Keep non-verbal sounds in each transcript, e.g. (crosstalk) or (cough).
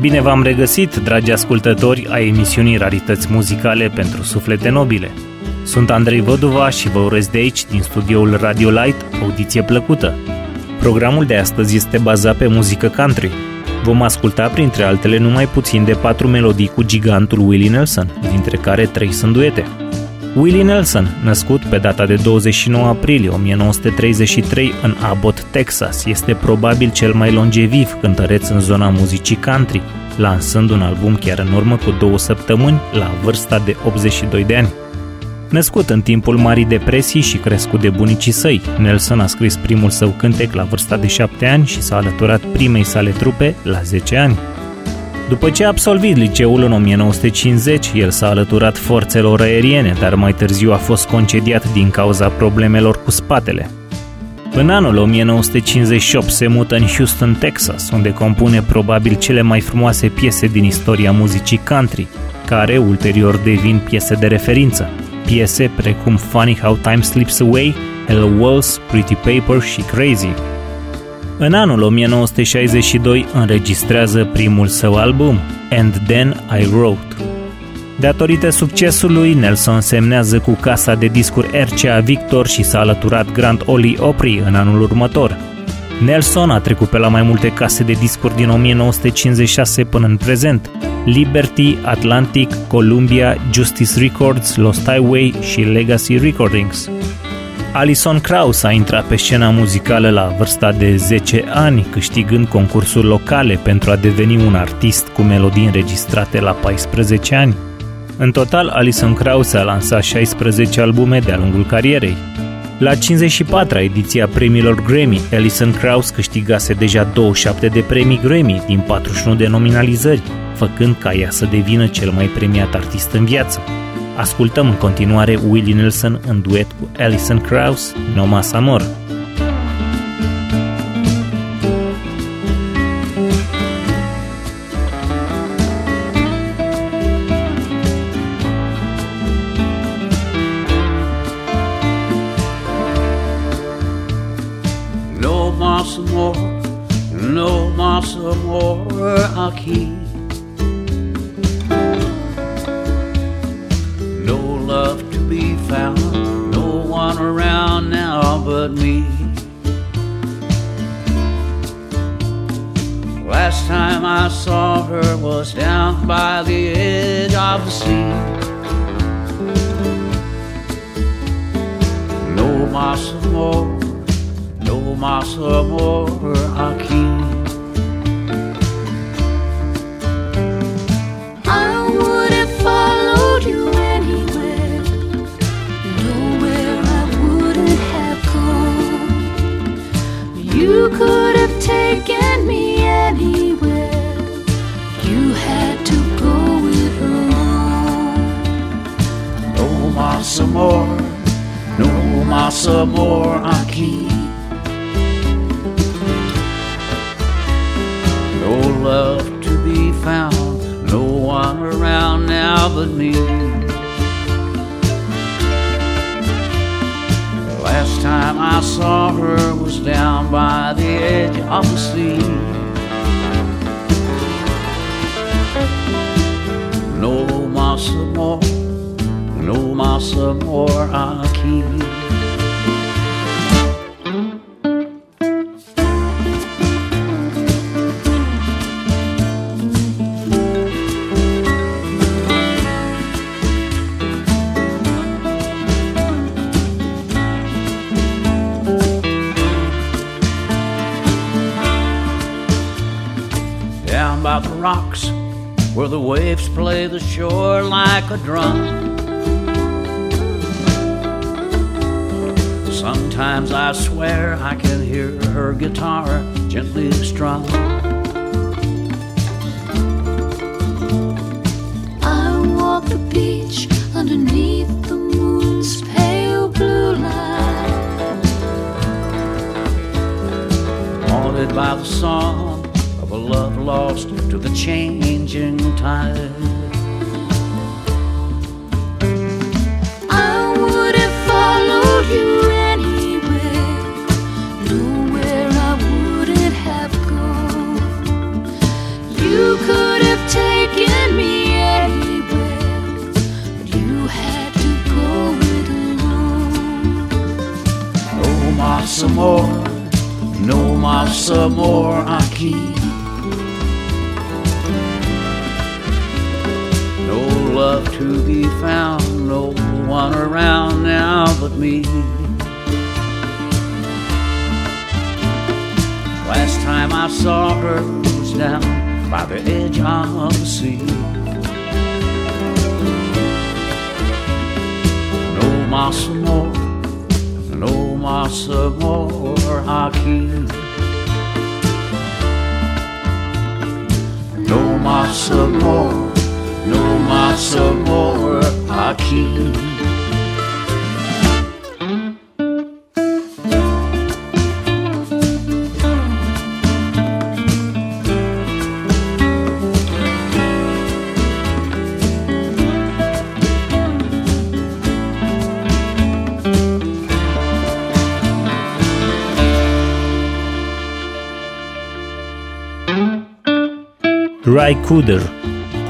Bine v-am regăsit, dragi ascultători, a emisiunii Rarități Muzicale pentru Suflete Nobile. Sunt Andrei Văduva și vă urez de aici, din studioul Radio Light, audiție plăcută. Programul de astăzi este bazat pe muzică country. Vom asculta, printre altele, numai puțin de patru melodii cu gigantul Willie Nelson, dintre care trei sunt duete. Willie Nelson, născut pe data de 29 aprilie 1933 în Abbott, Texas, este probabil cel mai longeviv cântăreț în zona muzicii country, lansând un album chiar în urmă cu două săptămâni, la vârsta de 82 de ani. Născut în timpul Marii Depresii și crescut de bunicii săi, Nelson a scris primul său cântec la vârsta de 7 ani și s-a alăturat primei sale trupe la 10 ani. După ce a absolvit liceul în 1950, el s-a alăturat forțelor aeriene, dar mai târziu a fost concediat din cauza problemelor cu spatele. În anul 1958 se mută în Houston, Texas, unde compune probabil cele mai frumoase piese din istoria muzicii country, care ulterior devin piese de referință. Piese precum Funny How Time Slips Away, Hello Walls, Pretty Paper și Crazy, în anul 1962 înregistrează primul său album, And Then I Wrote. Datorită succesului, Nelson semnează cu casa de discuri RCA Victor și s-a alăturat Grand Ole Opry în anul următor. Nelson a trecut pe la mai multe case de discuri din 1956 până în prezent, Liberty, Atlantic, Columbia, Justice Records, Lost Highway și Legacy Recordings. Alison Krauss a intrat pe scena muzicală la vârsta de 10 ani, câștigând concursuri locale pentru a deveni un artist cu melodii înregistrate la 14 ani. În total, Alison Krauss a lansat 16 albume de-a lungul carierei. La 54-a ediție a premiilor Grammy, Alison Krauss câștigase deja 27 de premii Grammy din 41 de nominalizări, făcând ca ea să devină cel mai premiat artist în viață. Ascultăm în continuare Willie Nelson în duet cu Alison Krauss, No Mas guitar gently strum. I walk the beach underneath the moon's pale blue light. haunted by the song of a love lost to the changing tide. I would have followed you más amor, no más amor aquí. No love to be found, no one around now but me. Last time I saw her was down by the edge of the sea. No más amor, no más amor aquí. No más amor, no más amor aquí. Ry Cooder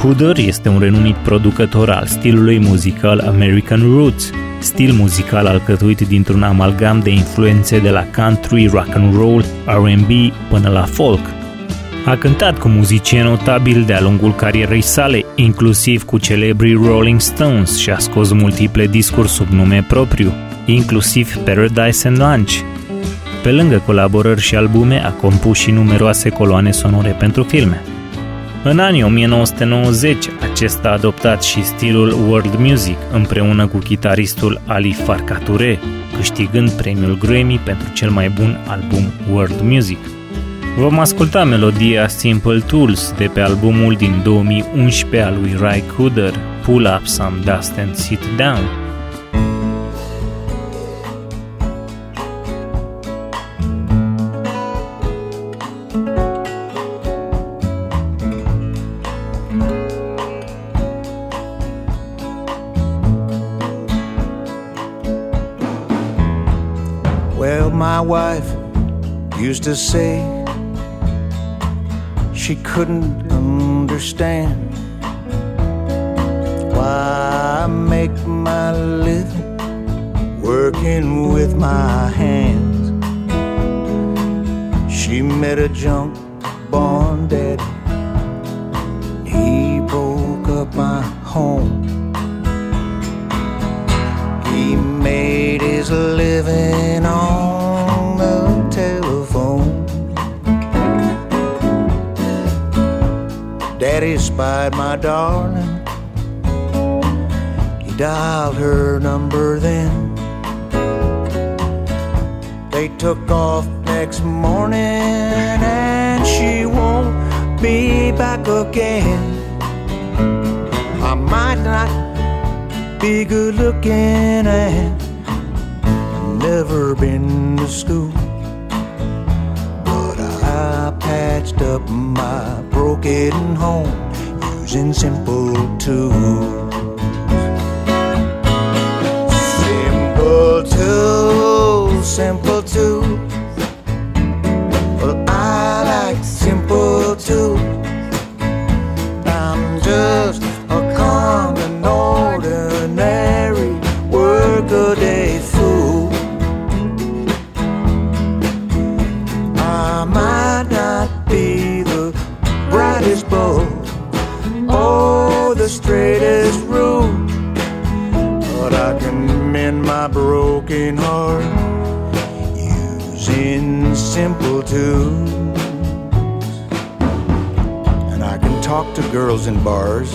Cooder este un renumit producător al stilului muzical American Roots, stil muzical alcătuit dintr-un amalgam de influențe de la country, rock and roll, R&B până la folk. A cântat cu muzicieni notabili de-a lungul carierei sale, inclusiv cu celebrii Rolling Stones și a scos multiple discuri sub nume propriu, inclusiv Paradise and Lunch. Pe lângă colaborări și albume, a compus și numeroase coloane sonore pentru filme. În anii 1990, acesta a adoptat și stilul world music împreună cu chitaristul Ali Farkature, câștigând premiul Grammy pentru cel mai bun album world music. Vom asculta melodia Simple Tools de pe albumul din 2011 al lui Ry Cooder, Pull Up Some Dust and Sit Down. To say she couldn't understand why I make my living working with my hands. She met a junk bond daddy, spied my darling. He dialed her number then. They took off next morning and she won't be back again. I might not be good looking and never been to school. Simple tools. Girls in bars.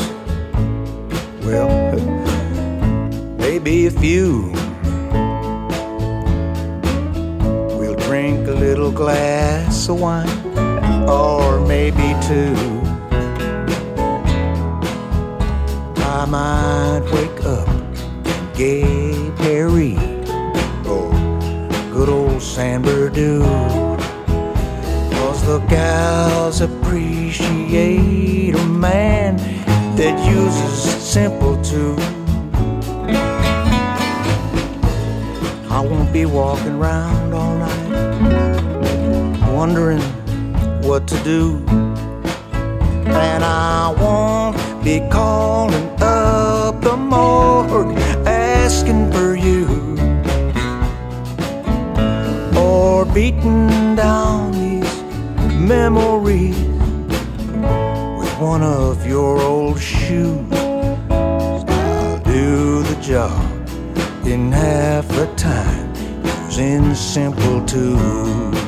Well, (laughs) maybe a few. We'll drink a little glass of wine, or maybe two. I might wake up in gay Paree or good old San Berdoo. Cause the gals appreciate a man that uses simple tools. I won't be walking around all night wondering what to do. And I won't be calling up the morgue asking for you. Or beating down these memories one of your old shoes. I'll do the job in half the time using simple tools.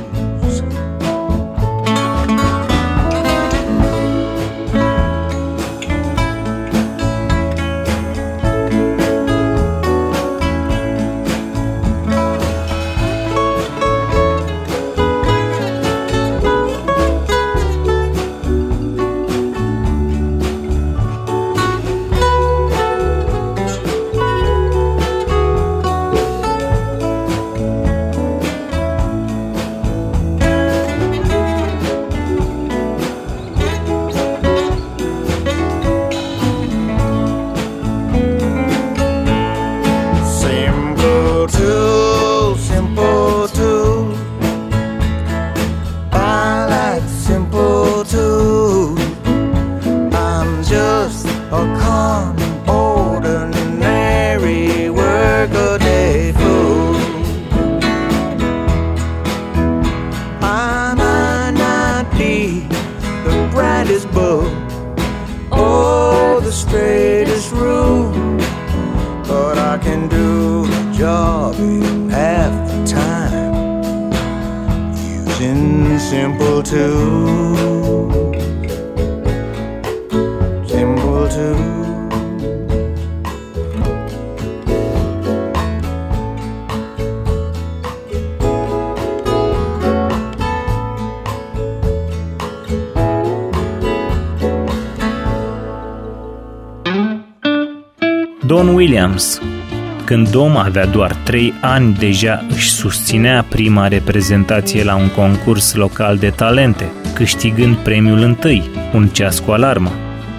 Dom avea doar 3 ani, deja își susținea prima reprezentație la un concurs local de talente, câștigând premiul întâi, un ceas cu alarmă.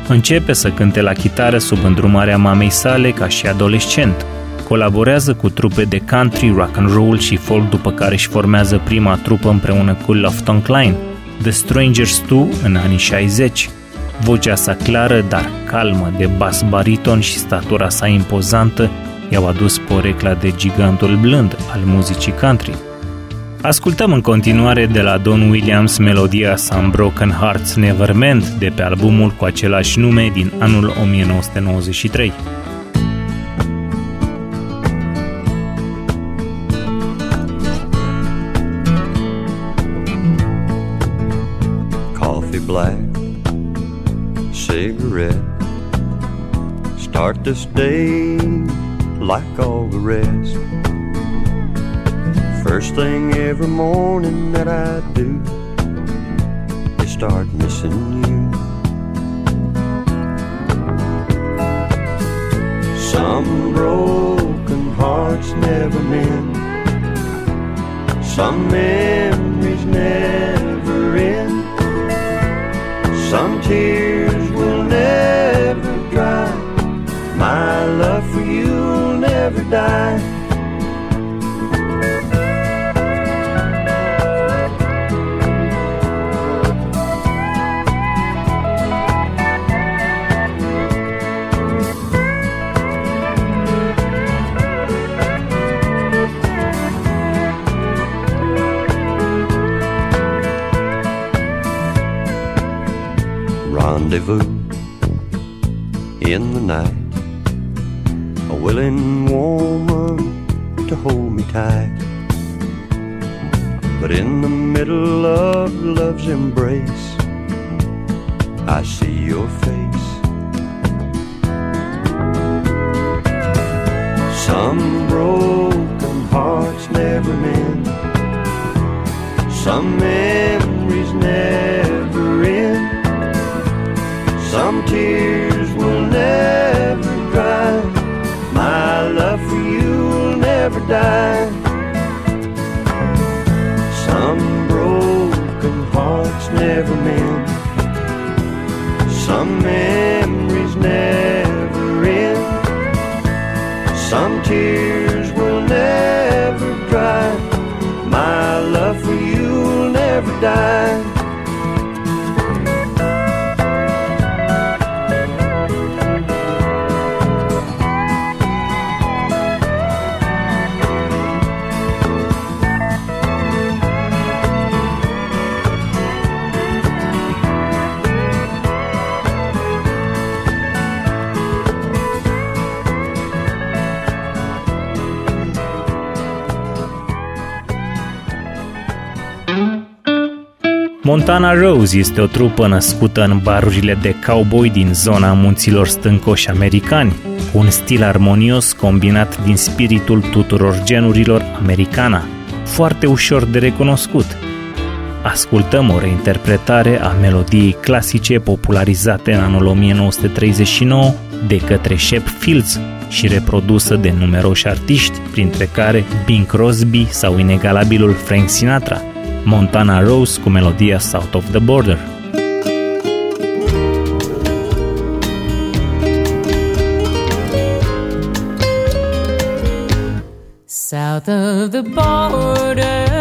Începe să cânte la chitară sub îndrumarea mamei sale ca și adolescent. Colaborează cu trupe de country, rock and roll și folk după care își formează prima trupă împreună cu Lofton Klein, The Strangers 2 în anii 60. Vocea sa clară, dar calmă, de bas bariton și statura sa impozantă i-au adus porecla de gigantul blând al muzicii country. Ascultăm în continuare de la Don Williams melodia Some Broken Hearts Never Meant de pe albumul cu același nume din anul 1993. coffee black, cigarette. Start this day like all the rest. First thing every morning that I do is start missing you. Some broken hearts never mend. Some memories never tight. But in the middle of love's embrace, I see your face. Some broken hearts never mend. Some memories never never die. Some broken hearts never mend. Some memories never end. Some tears will never dry. My love for you will never die. Montana Rose este o trupă născută în barurile de cowboy din zona munților stâncoși americani, cu un stil armonios combinat din spiritul tuturor genurilor americana, foarte ușor de recunoscut. Ascultăm o reinterpretare a melodiei clasice popularizate în anul 1939 de către Shep Fields și reprodusă de numeroși artiști, printre care Bing Crosby sau inegalabilul Frank Sinatra – Montana Rose cu melodia South of the Border. South of the border,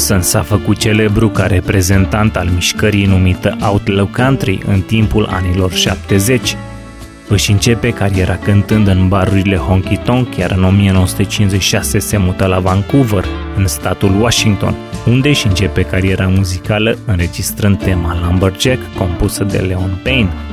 Willie Nelson s-a făcut celebru ca reprezentant al mișcării numită Outlaw Country în timpul anilor 70. Își începe cariera cântând în barurile Honky Tonk, iar în 1956 se mută la Vancouver, în statul Washington, unde își începe cariera muzicală înregistrând tema Lumberjack, compusă de Leon Payne.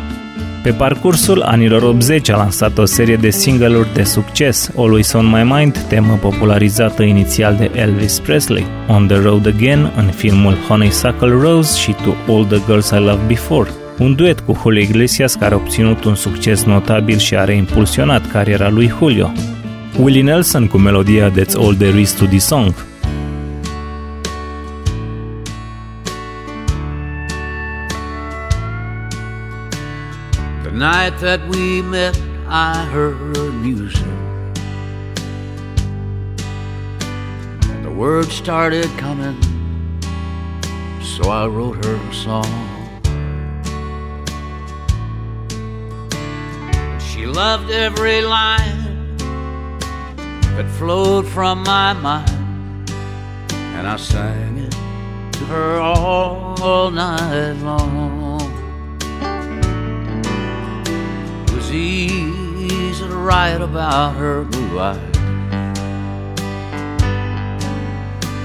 Pe parcursul anilor 80 a lansat o serie de single-uri de succes, Always On My Mind, temă popularizată inițial de Elvis Presley, On The Road Again în filmul Honeysuckle Rose și To All The Girls I Loved Before, un duet cu Julio Iglesias care a obținut un succes notabil și a reimpulsionat cariera lui Julio. Willie Nelson cu melodia That's All There Is To The Song, night that we met, I heard music. And the words started coming, so I wrote her a song. She loved every line that flowed from my mind. and I sang it to her all night long. To write about her blue eyes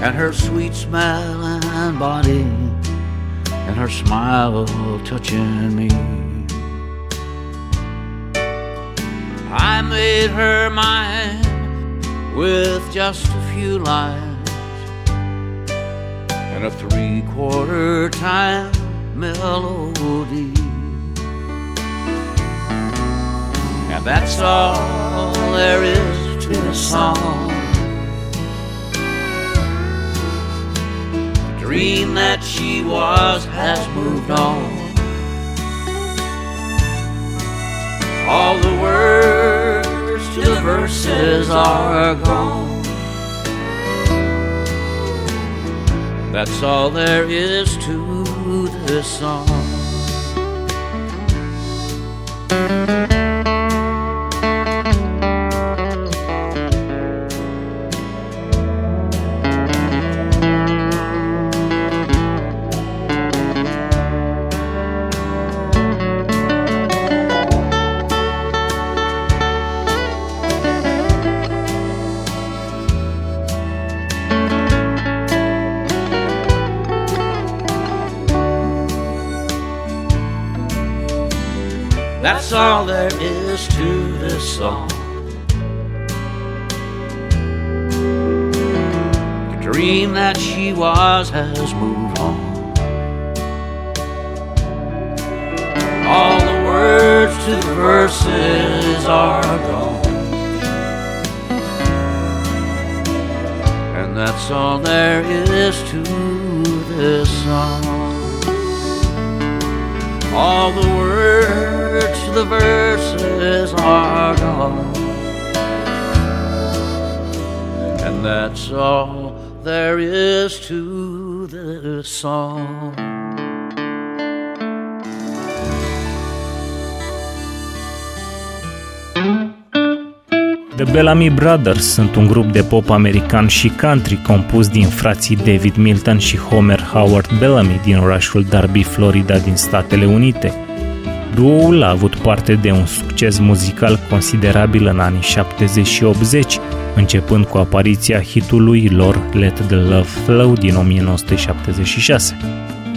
and her sweet smile and body and her smile touching me. I made her mine with just a few lines and a three quarter time melody. That's all there is to the song. The dream that she was has moved on. All the words to the verses are gone. That's all there is to this song. Has moved on. All the words to the verses are gone. And that's all there is to this song. All the words to the verses are gone. And that's all there is to this song. The Bellamy Brothers sunt un grup de pop american și country compus din frații David Milton și Homer Howard Bellamy din orașul Darby, Florida din Statele Unite. Duoul a avut parte de un succes muzical considerabil în anii 70 și 80, începând cu apariția hitului lor Let the Love Flow din 1976.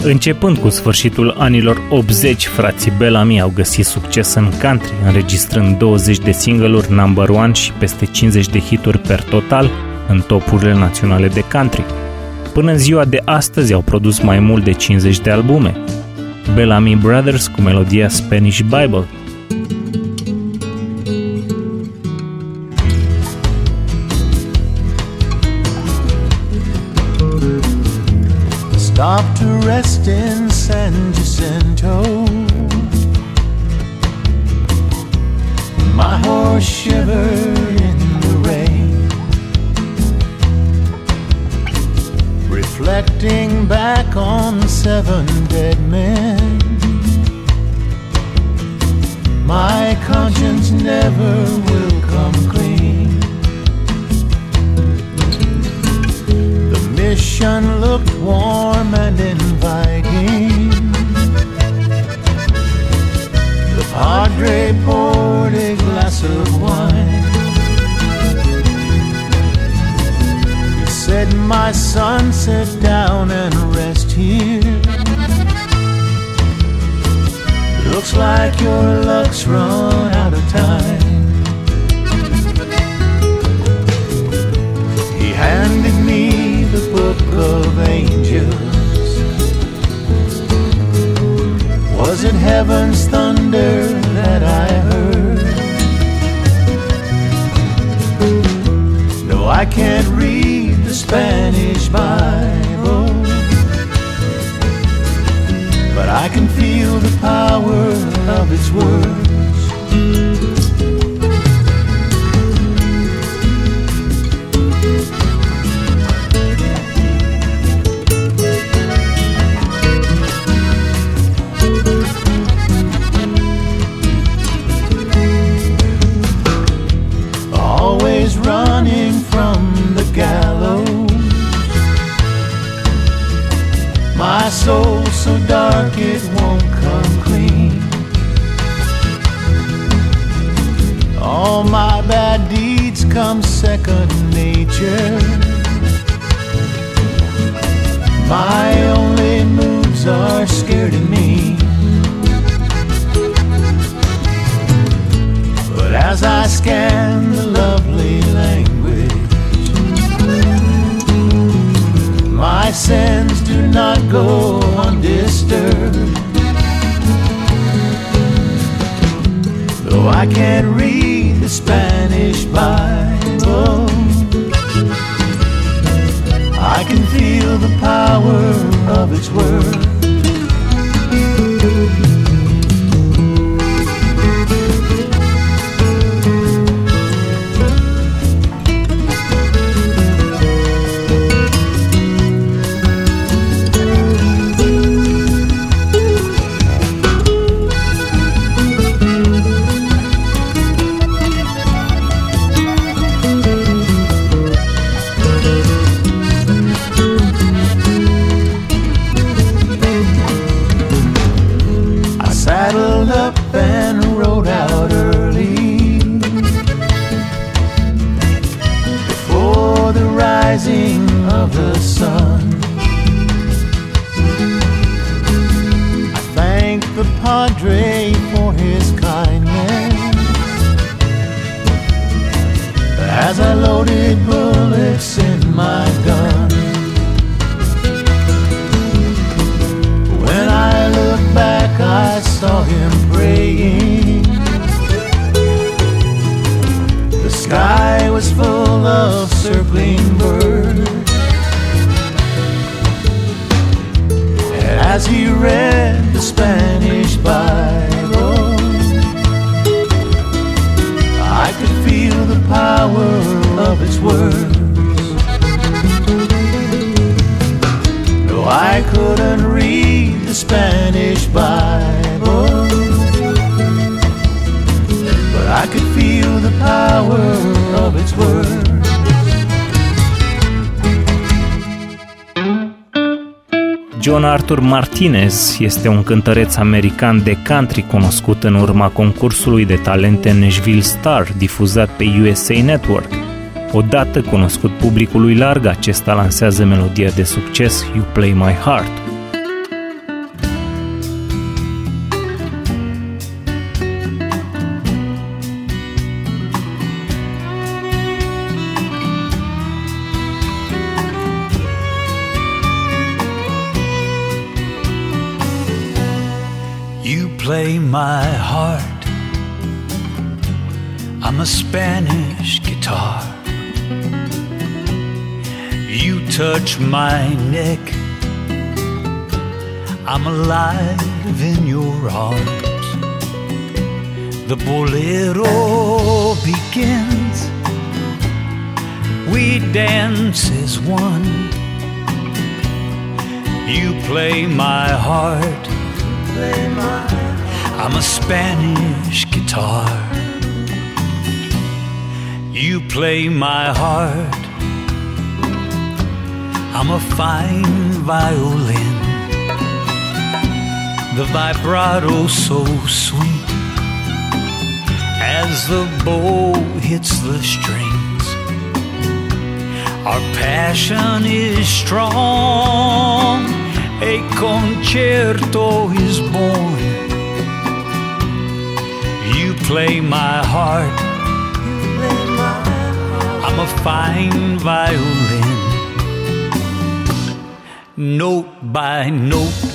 Începând cu sfârșitul anilor 80, frații Bellamy au găsit succes în country, înregistrând 20 de single-uri number one și peste 50 de hituri per total în topurile naționale de country. Până în ziua de astăzi au produs mai mult de 50 de albume. Bellamy Brothers cu melodia Spanish Bible, Stop to rest in San Jacinto. My horse shivered reflecting back on seven dead men. My conscience never will come clean. The mission looked warm and inviting. The Padre poured a glass of wine. Said, My son, sit down and rest here. Looks like your luck's run out of time. He handed me the book of angels. Was it heaven's thunder that I heard? No, I can't read Spanish Bible, but I can feel the power of its words. My only moves are scared of me. But as I scan the lovely language, my sins do not go undisturbed. Though I can't Arthur Martinez este un cântăreț american de country cunoscut în urma concursului de talente Nashville Star difuzat pe USA Network. Odată cunoscut publicului larg, acesta lansează melodia de succes You Play My Heart. My neck. I'm alive in your arms. The bolero begins. We dance as one. You play my heart. I'm a Spanish guitar. You play my heart. I'm a fine violin. The vibrato so sweet as the bow hits the strings. Our passion is strong. A concerto is born. You play my heart. I'm a fine violin. Note by note.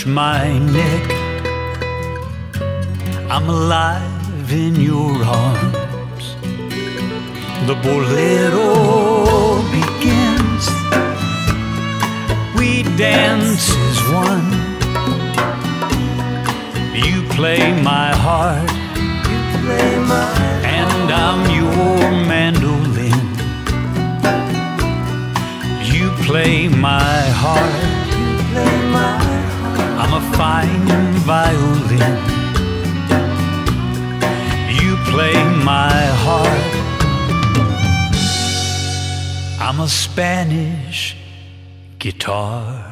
Touch my neck. I'm alive in your arms. The bolero guitar.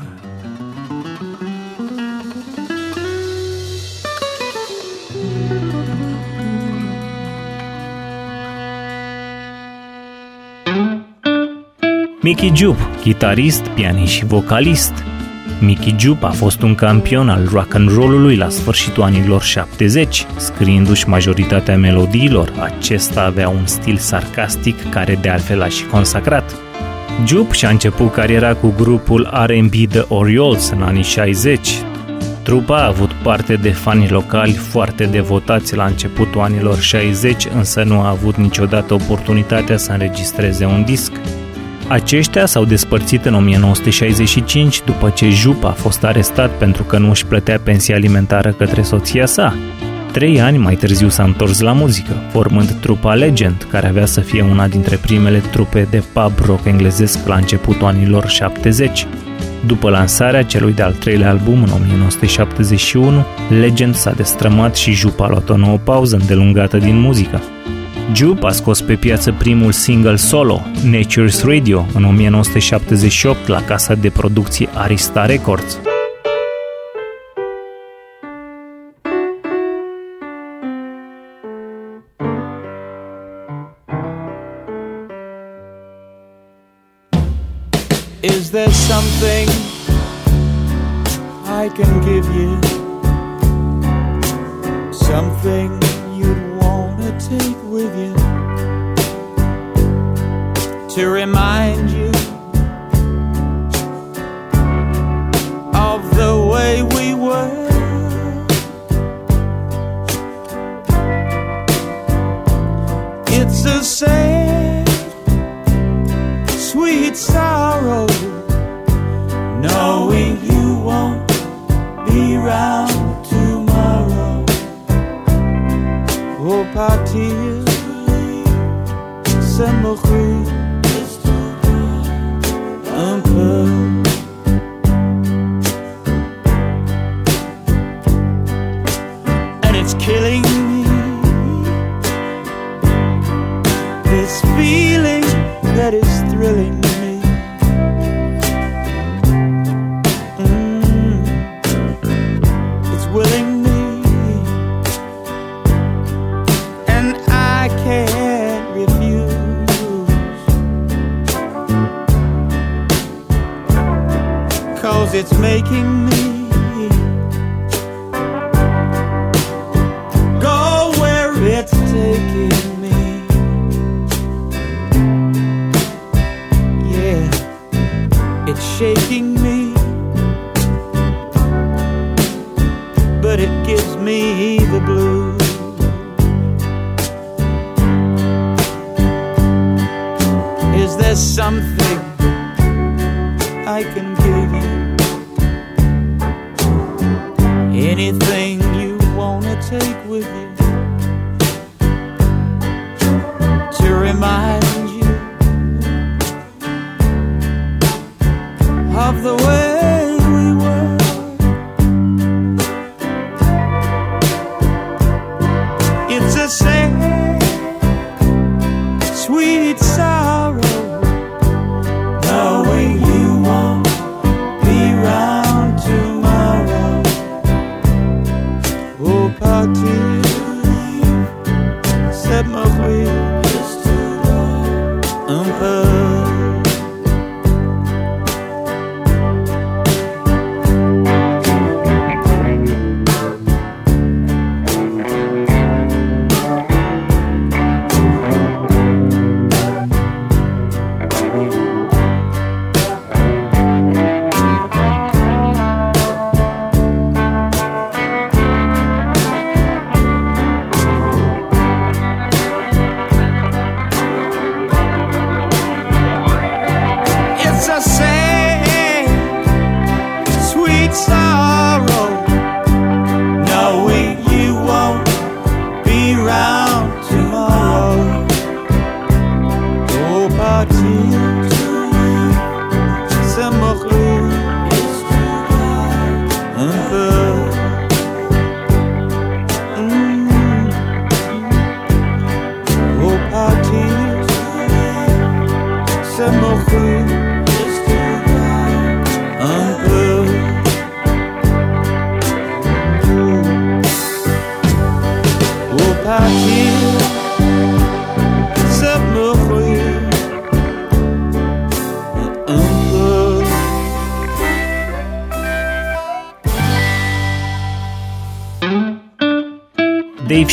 Mickey Jupe, chitarist, pianist și vocalist. Mickey Jupe a fost un campion al rock and roll-ului la sfârșitul anilor 70, scriindu-și majoritatea melodiilor. Acesta avea un stil sarcastic care de altfel a și consacrat. Jupe și-a început cariera cu grupul R&B The Orioles în anii 60. Trupa a avut parte de fani locali foarte devotați la începutul anilor 60, însă nu a avut niciodată oportunitatea să înregistreze un disc. Aceștia s-au despărțit în 1965 după ce Jup a fost arestat pentru că nu își plătea pensia alimentară către soția sa. Trei ani mai târziu s-a întors la muzică, formând trupa Legend, care avea să fie una dintre primele trupe de pub rock englezesc la începutul anilor 70. După lansarea celui de-al treilea album în 1971, Legend s-a destrămat și Jup a luat o nouă pauză îndelungată din muzică. Jupe a scos pe piață primul single solo, Nature's Radio, în 1978 la casa de producție Arista Records. Can give you? it's making me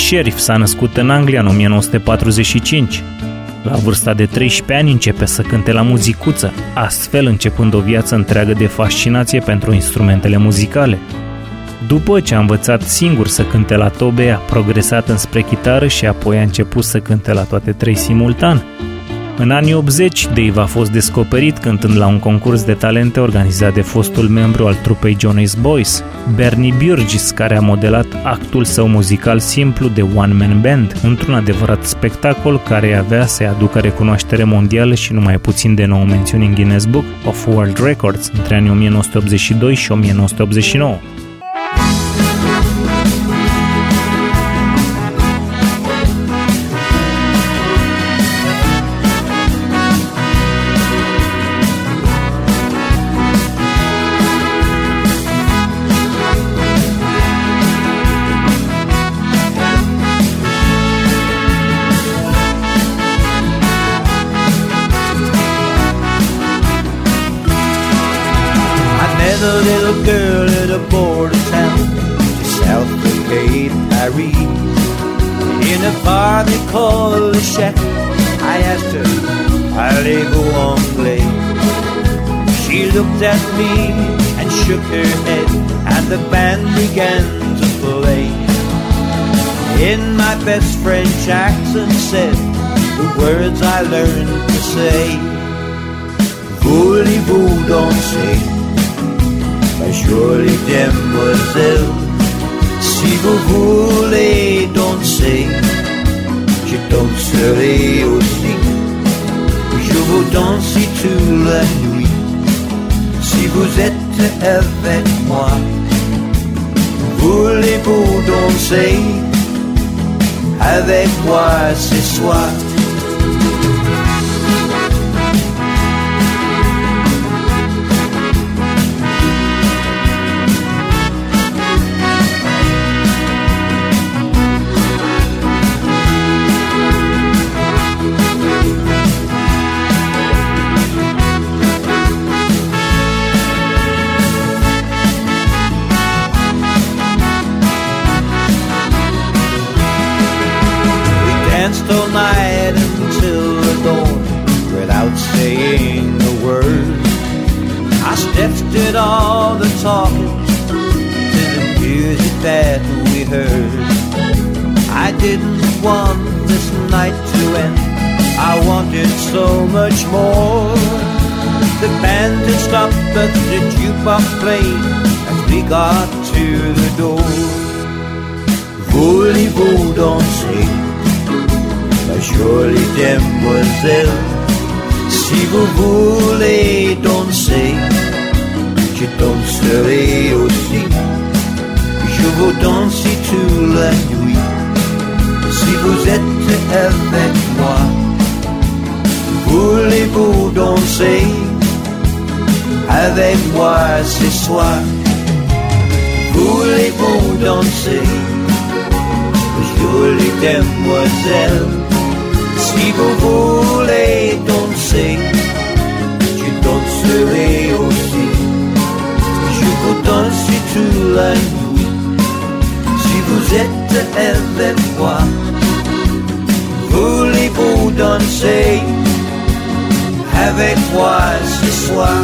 Sheriff s-a născut în Anglia în 1945. La vârsta de 13 ani începe să cânte la muzicuță, astfel începând o viață întreagă de fascinație pentru instrumentele muzicale. După ce a învățat singur să cânte la tobe, a progresat înspre chitară și apoi a început să cânte la toate trei simultan. În anii 80, Dave a fost descoperit cântând la un concurs de talente organizat de fostul membru al trupei Jonas Boys, Bernie Burgess, care a modelat actul său muzical simplu de One Man Band, într-un adevărat spectacol care avea să-i aducă recunoaștere mondială și numai puțin de 9 mențiuni în Guinness Book of World Records între anii 1982 și 1989. Words I learned to say. Voulez-vous danser? Ma jolie demoiselle, si vous voulez danser, je danserai aussi. Je vous danse toute la nuit. Si vous êtes avec moi, voulez-vous danser? Avec moi ce soir? Didn't want this night to end. I wanted so much more. The band had stopped, but the jukebox played as we got to the door. Voulez-vous danser, ma jolie demoiselle? Si vous voulez danser, je danserai aussi. Je vous danser toute la nuit. Vous êtes avec moi, voulez-vous danser avec moi ce soir? Voulez-vous danser, jolie demoiselle? Si vous voulez danser, je danserai aussi. Je vous danse toute la nuit. Si vous êtes avec moi, voulez-vous danser avec moi ce soir?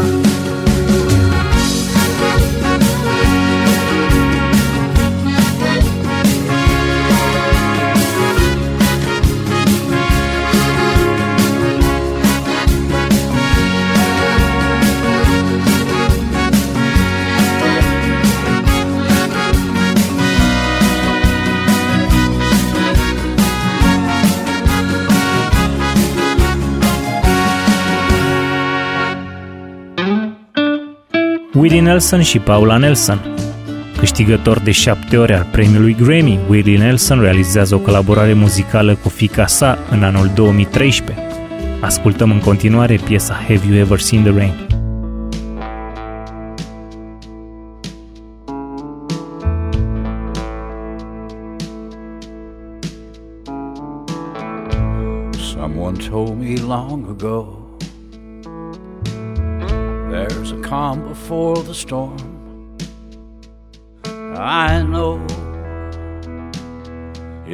Willie Nelson și Paula Nelson. Câștigător de șapte ori al premiului Grammy, Willie Nelson realizează o colaborare muzicală cu fica sa în anul 2013. Ascultăm în continuare piesa Have You Ever Seen the Rain?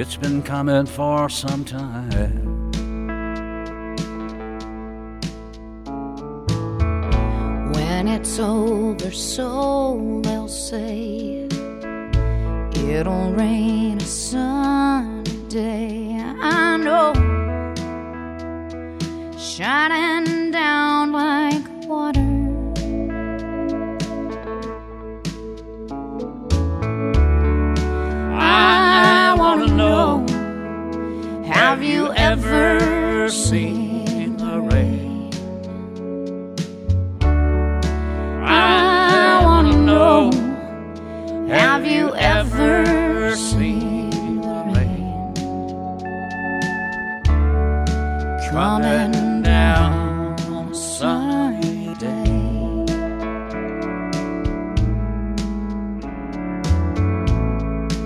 It's been coming for some time. When it's over, so they'll say it'll rain a sunny day. I know, shining down have you ever seen the rain? I wanna know, have you ever seen the rain? Coming down on a sunny day?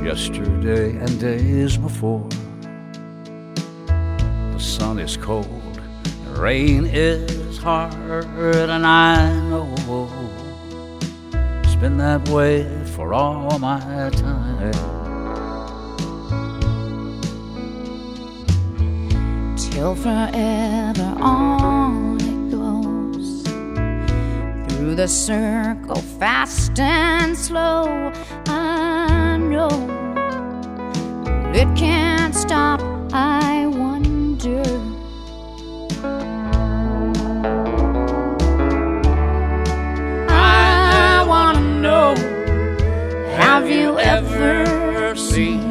Yesterday and days before, sun is cold, the rain is hard, and I know it's been that way for all my time. till forever on it goes through the circle fast and slow i know it can't stop i wonder i want to know have you ever seen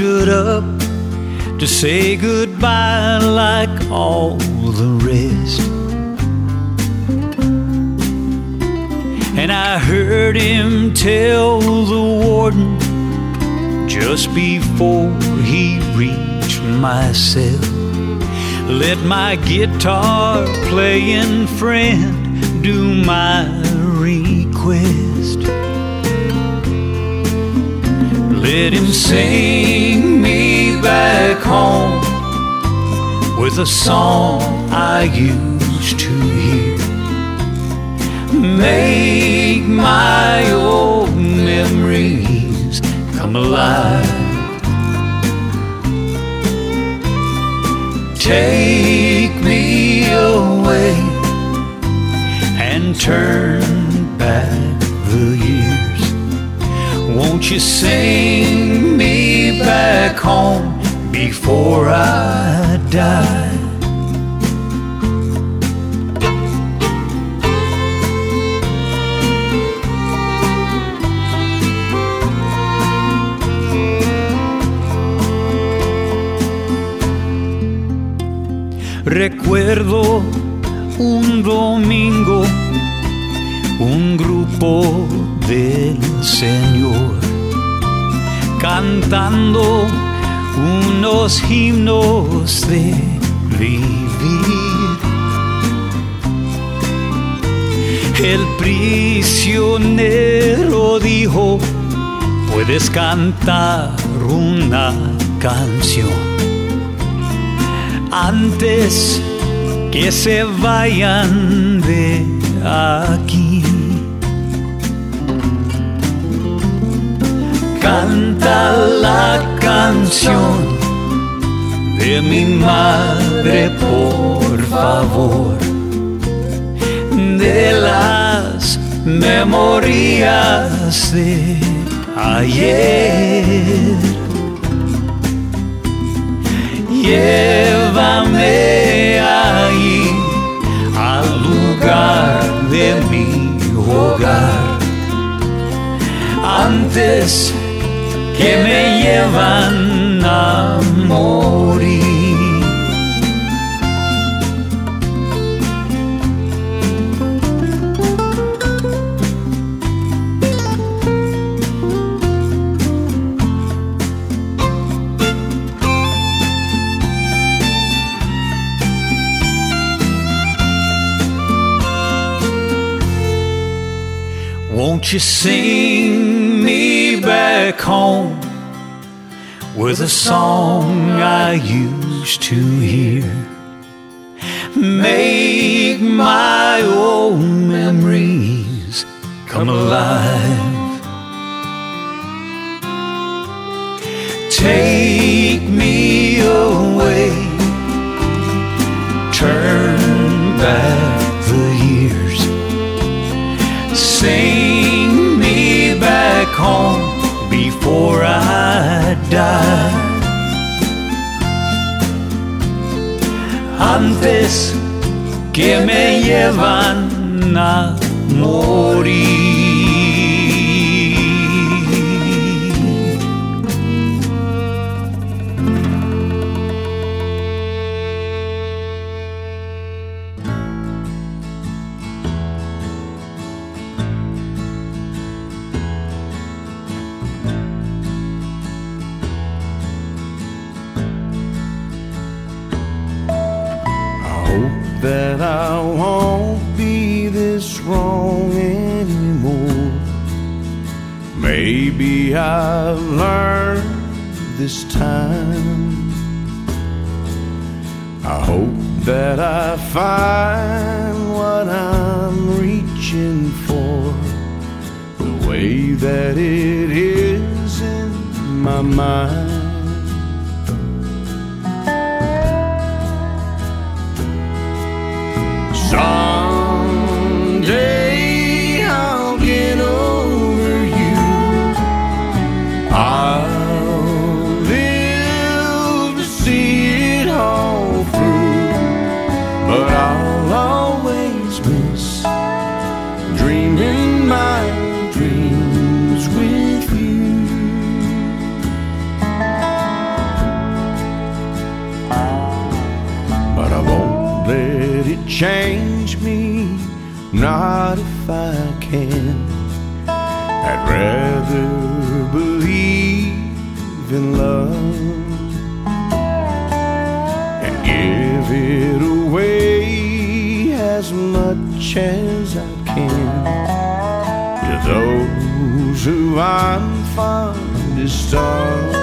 stood up to say goodbye like all the rest. And I heard him tell the warden just before he reached my cell. Let my guitar playing friend do my request. Let him sing me back home with a song I used to hear. Make my old memories come alive. Take me away and turn back. Won't you sing me back home before I die? Recuerdo un domingo, un grupo del Señor, cantando unos himnos de vivir. El prisionero dijo, puedes cantar una canción antes que se vayan de aquí. Canta la canción de mi madre, por favor, de las memorias de ayer. Llévame ahí al lugar de mi hogar antes que me llevan a morir. Won't you sing me back home with a song I used to hear? Make my old memories come alive. Take me away, turn back the years. Sing back home before I die. Antes que me llevan a morir. I've learned this time. I hope that I find what I'm reaching for the way that it is in my mind. Change me, not if I can. I'd rather believe in love and give it away as much as I can to those who I'm fondest of.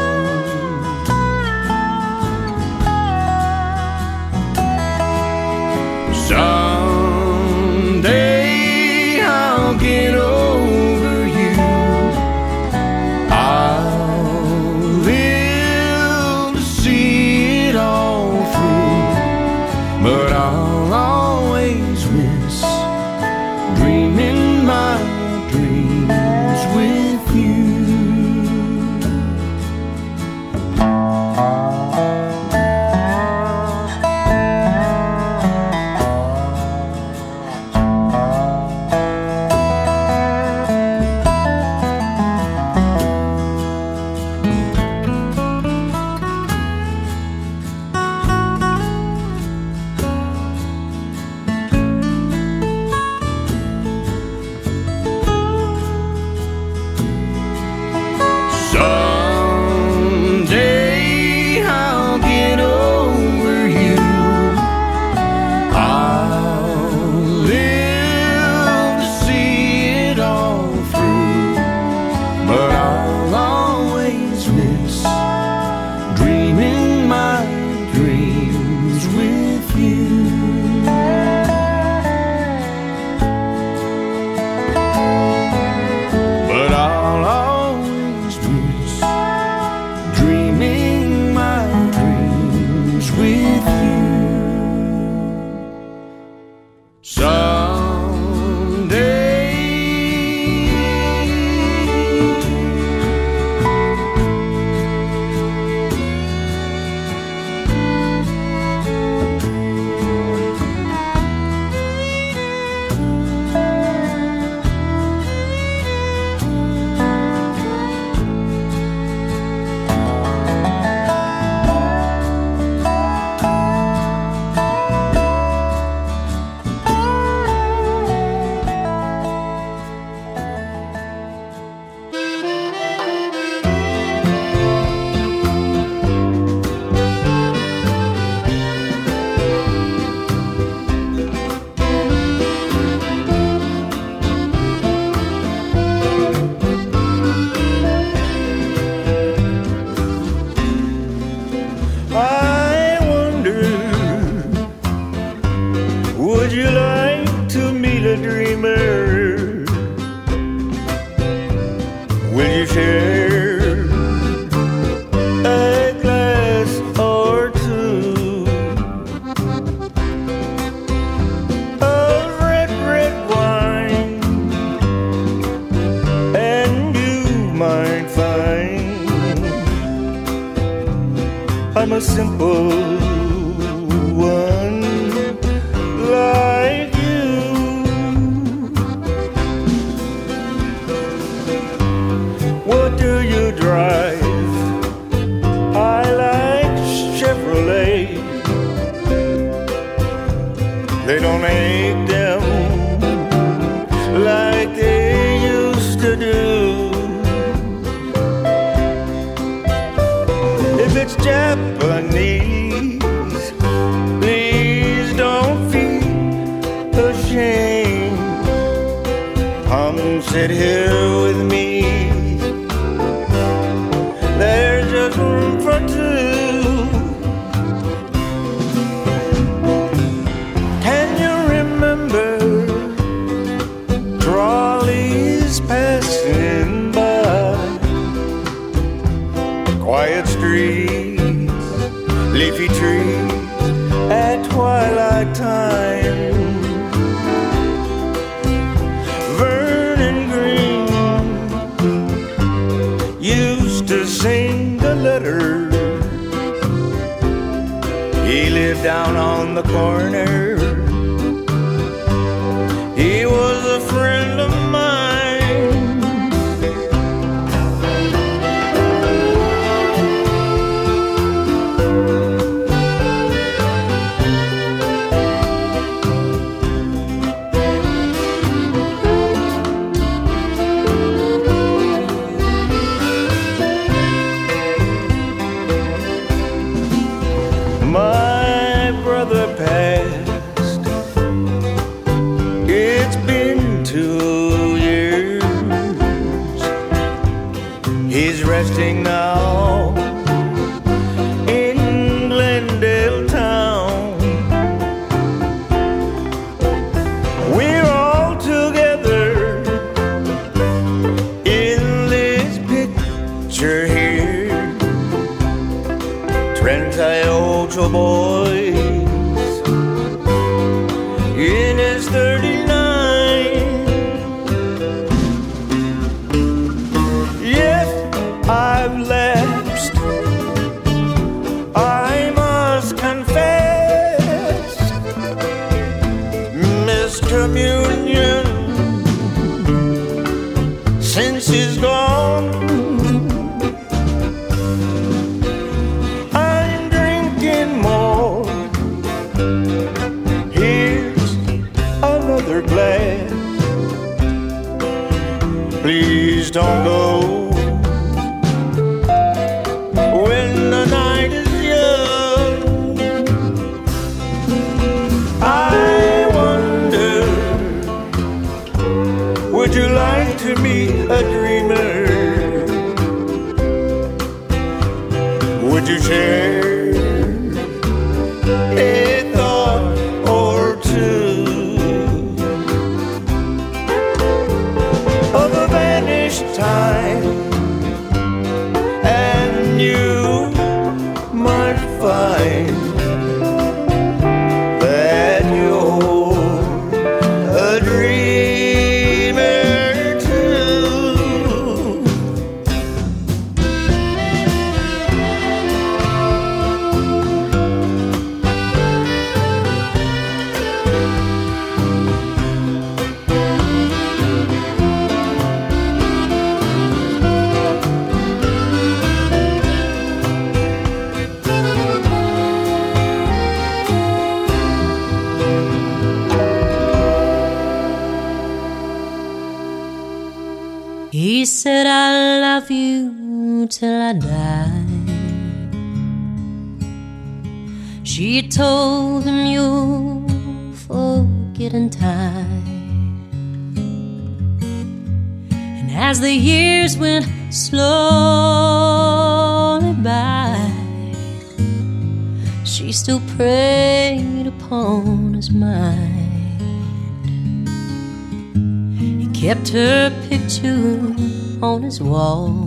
His wall.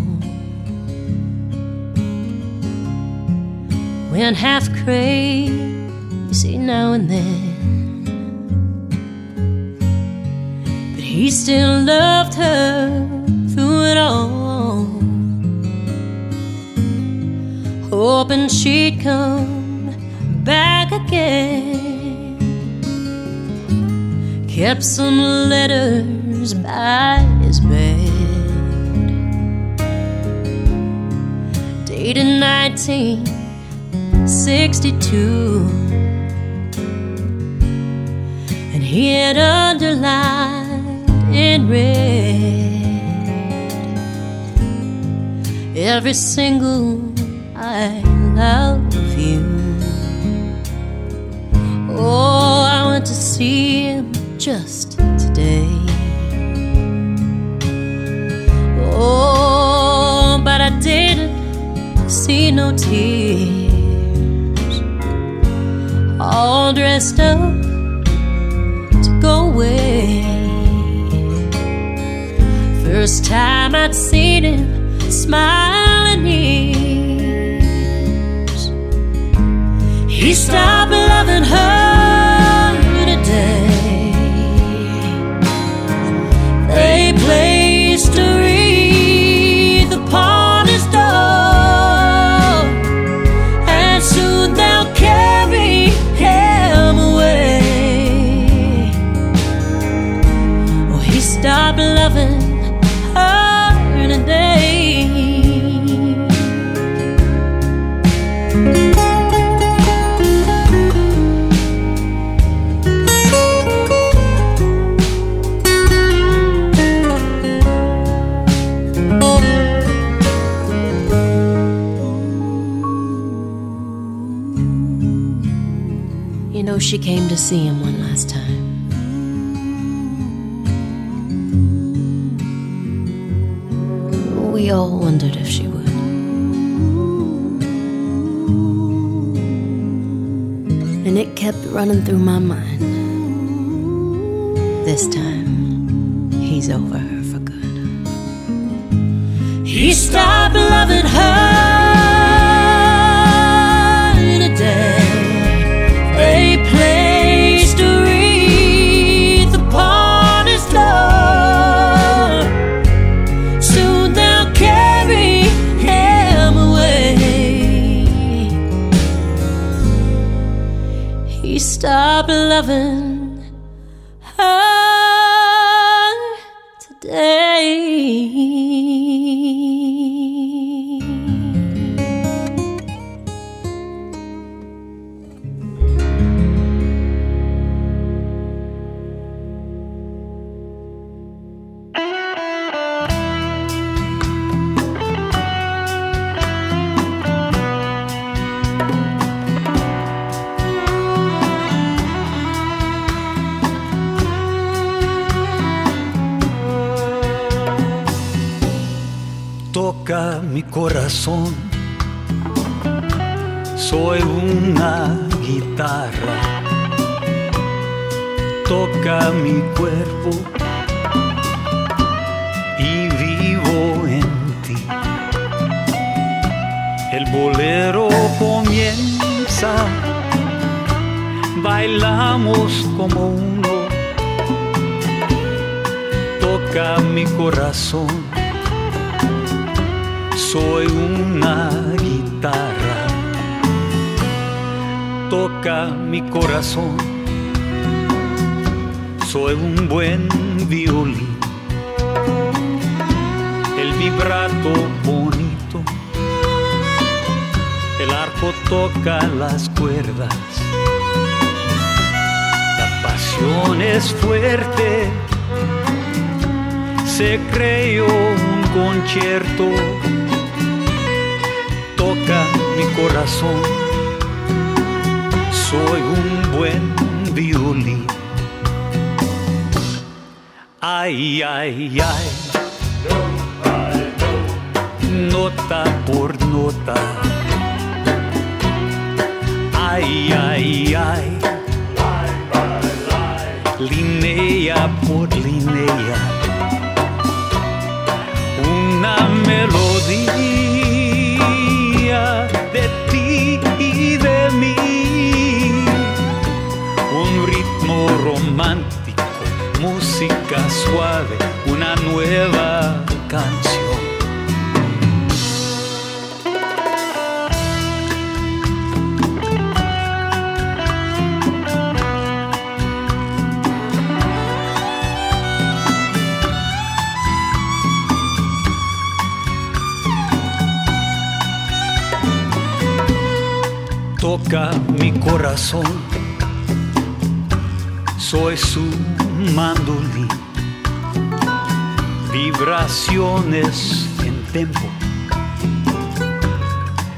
es en tempo,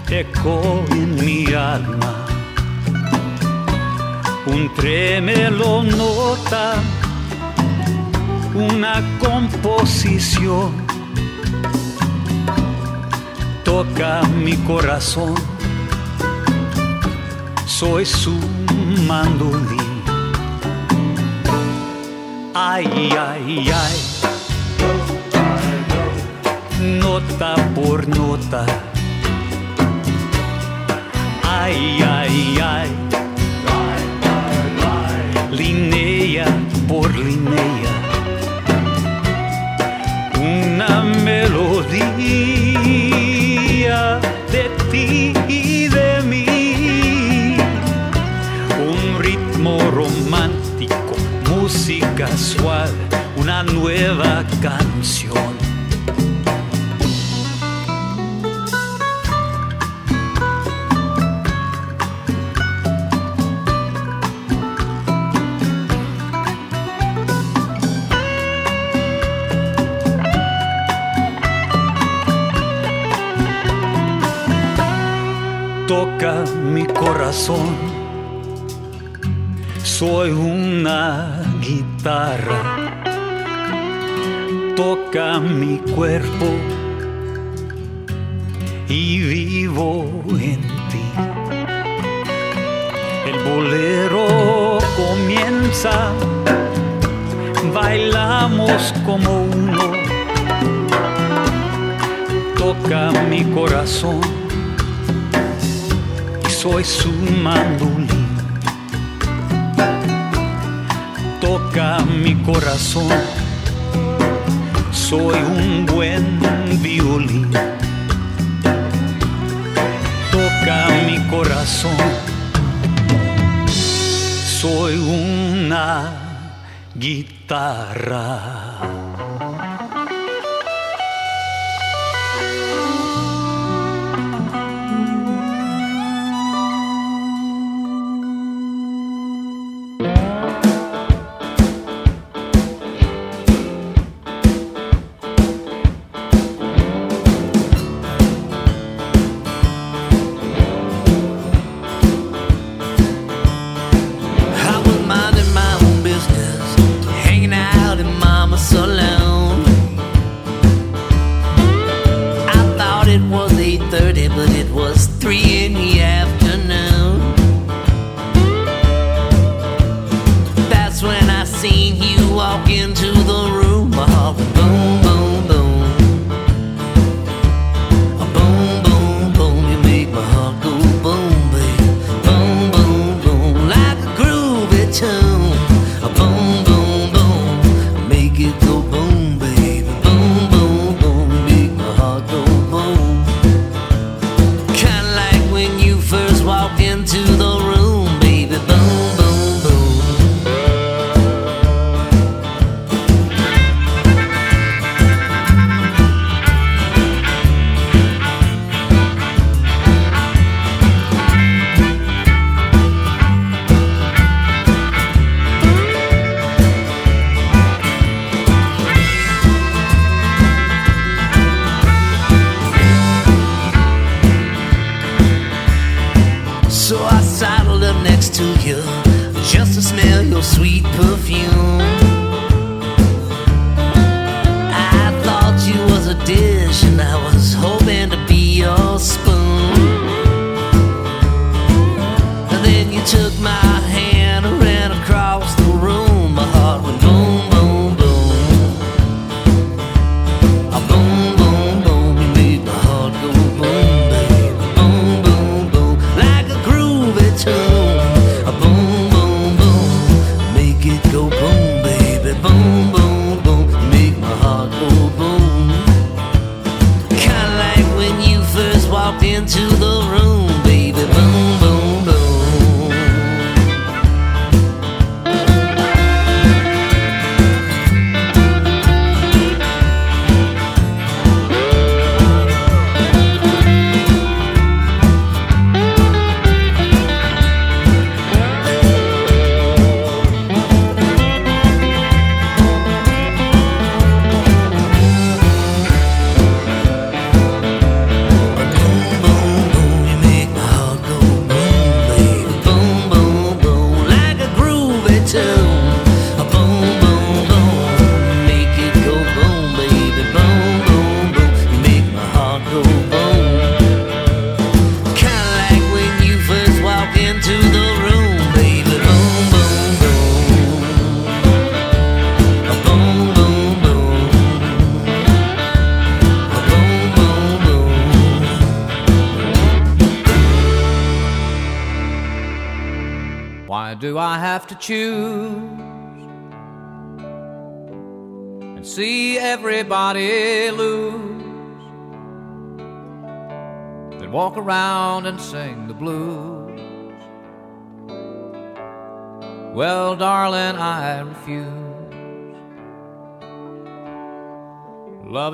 eco en mi alma, un tremelo nota, una composición, toca mi corazón, soy su mandolín. Ay, ay, ay nota por nota. Ay, ay, ay. Linea por linea. Una melodía de ti y de mí. Un ritmo romántico, música suave, una nueva canción. Soy una guitarra, toca mi cuerpo y vivo en ti. El bolero comienza, bailamos como uno, toca mi corazón soy su mandolín. Toca mi corazón, soy un buen violín. Toca mi corazón, soy una guitarra.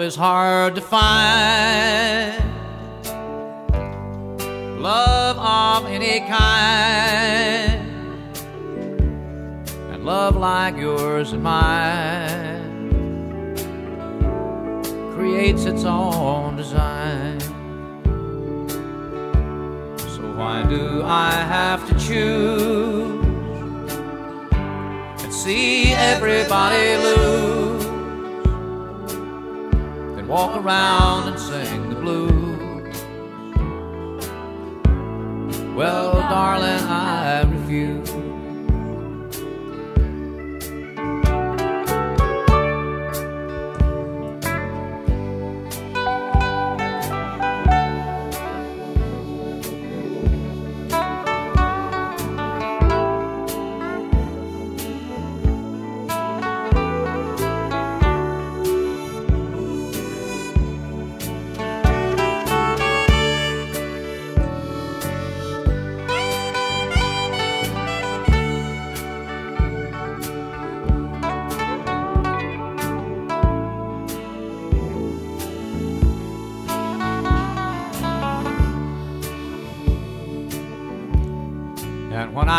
Is hard to find. Love of any kind. And love like yours and mine creates its own design. So why do I have to choose and see everybody lose? Walk around and sing the blues. Well, darling, I refuse.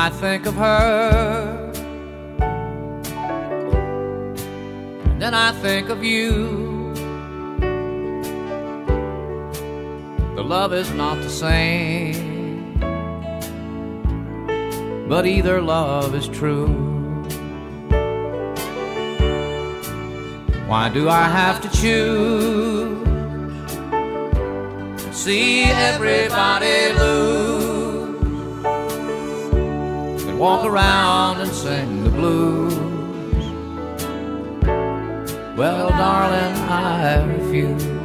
I think of her, and then I think of you, the love is not the same, but either love is true. Why do I have to choose? See everybody lose walk around and sing the blues. Well, darling, I refuse.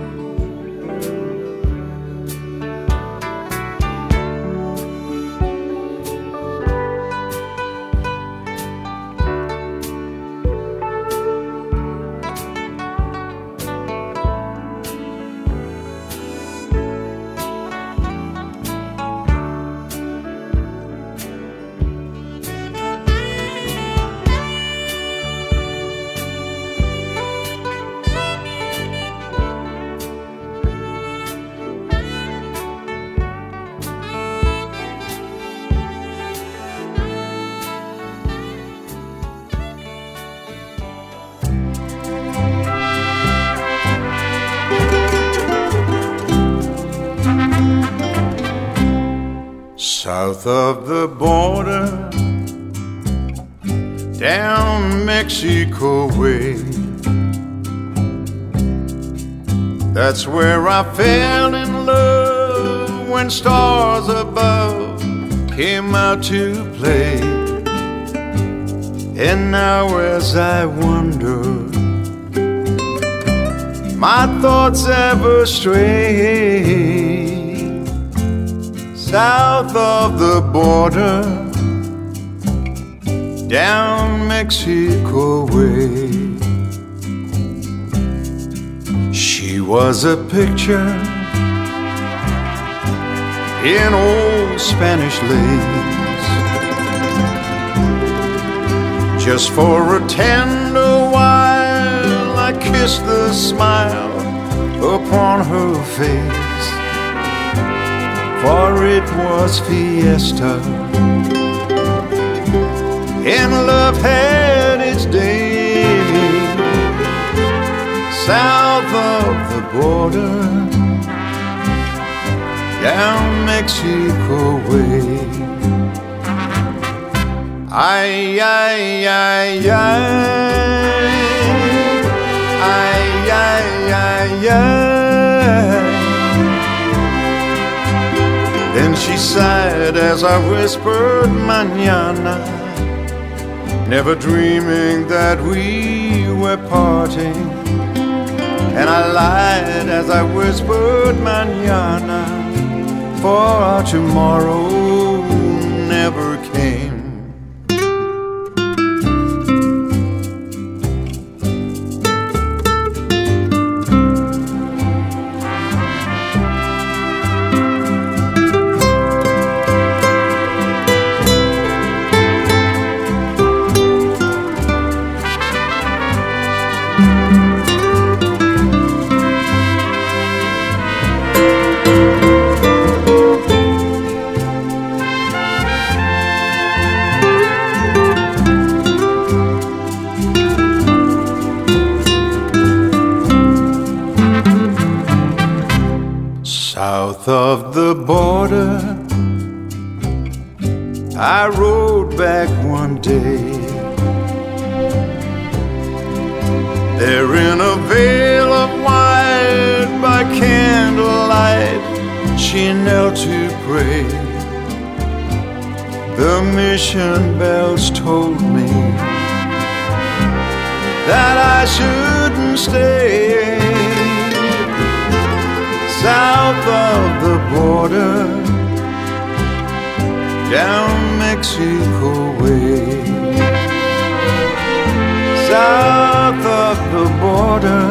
South of the border, down Mexico way. That's where I fell in love when stars above came out to play. And now, as I wonder, my thoughts ever stray south of the border, down Mexico way. She was a picture in old Spanish lace, just for a tender while. I kissed the smile upon her face for it was fiesta. And love had its day south of the border, down Mexico way. Ay, ay, ay, ay, ay, ay, ay, ay. Then she sighed as I whispered mañana, never dreaming that we were parting. And I lied as I whispered mañana, for our tomorrow South of the border, I rode back one day. There in a veil of white by candlelight, she knelt to pray. The mission bells told me that I shouldn't stay south of the border, down Mexico way. South of the border,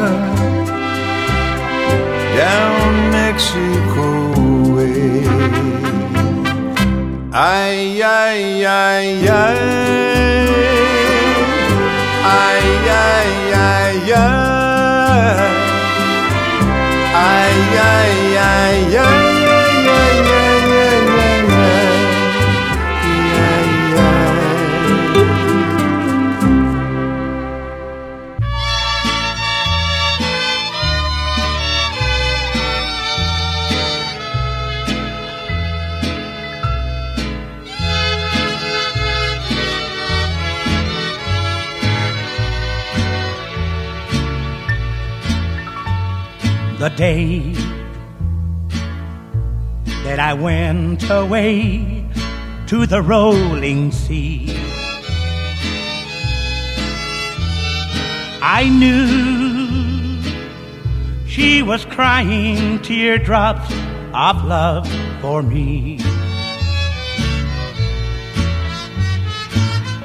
down Mexico way. Ay, ay, ay, ay. Ay, ay, ay, ay. Ay, ay, ay, ay, the day that I went away to the rolling sea. I knew she was crying teardrops of love for me.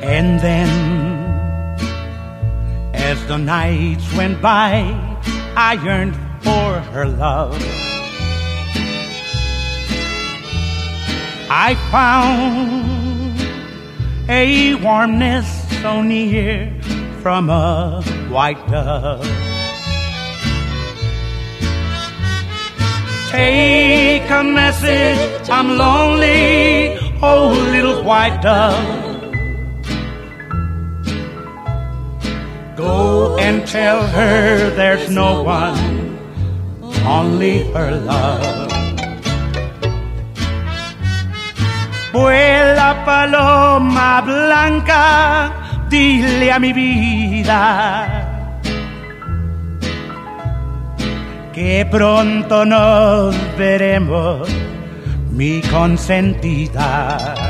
And then, as the nights went by, I yearned her love. I found a warmness so near from a white dove. Take a message, I'm lonely, oh little white dove. Go and tell her there's no one, only her love. Vuela paloma blanca, dile a mi vida que pronto nos veremos, mi consentida.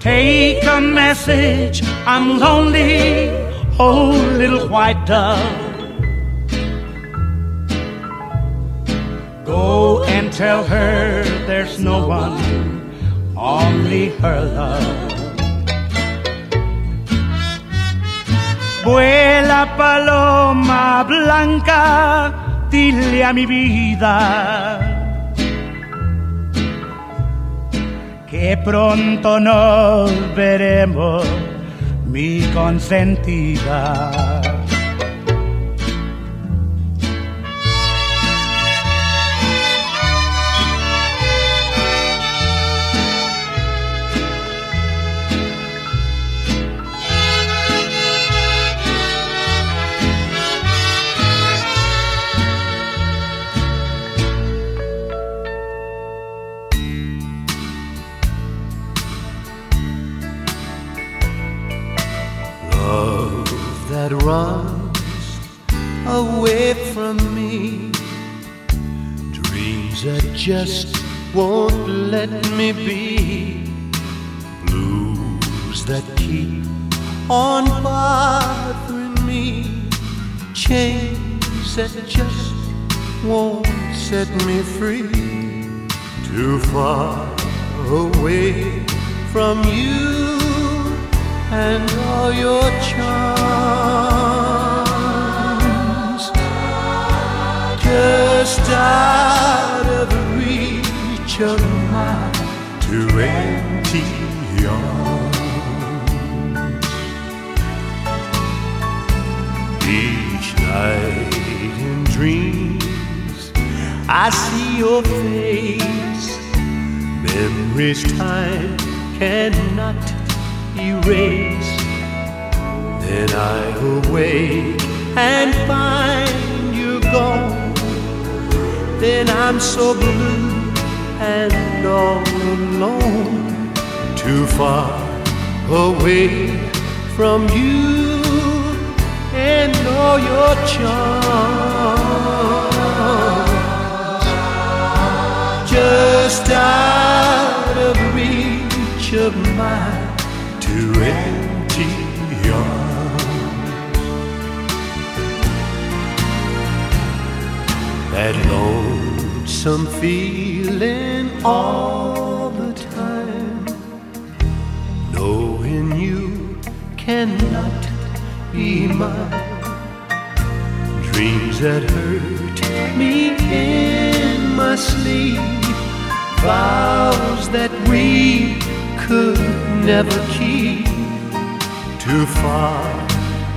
Take a message, I'm lonely, oh little white dove. Go and tell her there's no one, only her love. Vuela paloma blanca, dile a mi vida que pronto nos veremos, mi consentida. Just won't let me be. Blues that keep on bothering me. Chains that just won't set me free. Too far away from you and all your charms. Just out to empty arms. Each night in dreams, I see your face. Memories time cannot erase. Then I awake and find you're gone. Then I'm so blue and all alone, too far away from you and all your charms. Just out of reach of mine to empty arms. That lonesome feeling all the time, knowing you cannot be mine. Dreams that hurt me in my sleep, vows that we could never keep. Too far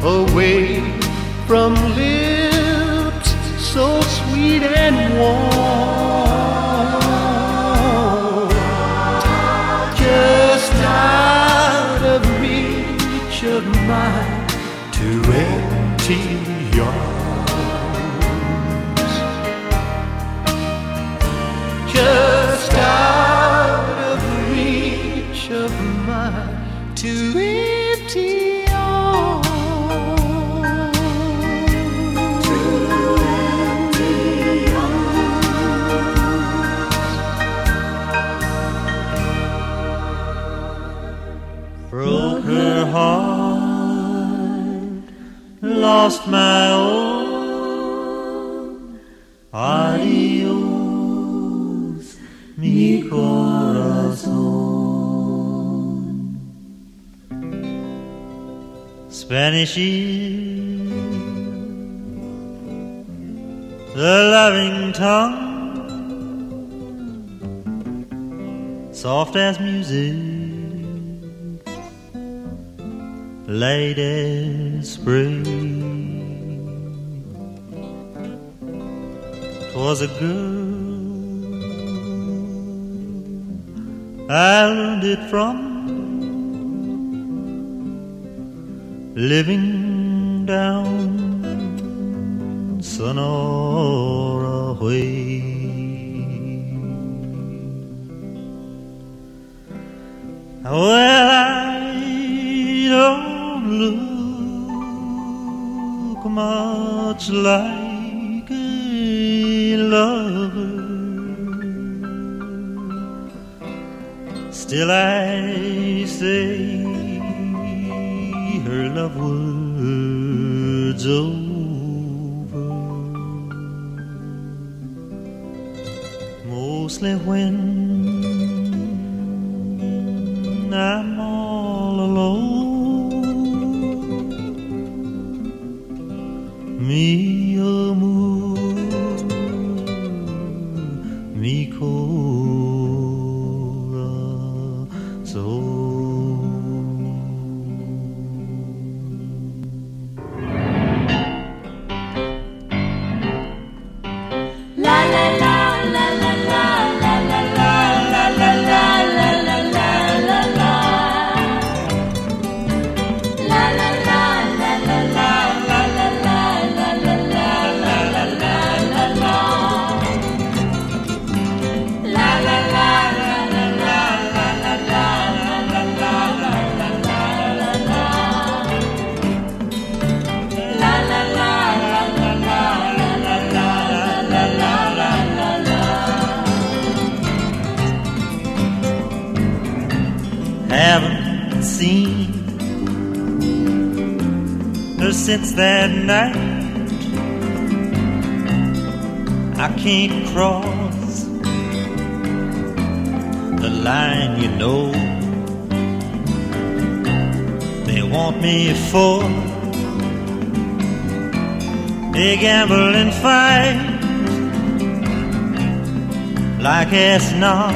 away from lips so sweet and warm. Just out of reach of mine to empty arms. Lost my own. Adios, mi corazón. Spanish is the loving tongue, soft as music late as spring. Twas a girl I learned it from living down Sonora way. Well, I don't look much like a lover. Still, I say her love words over. Mostly when I'm all alone. Mi since that night. I can't cross the line, you know. They want me for a gambling fight, like it's not.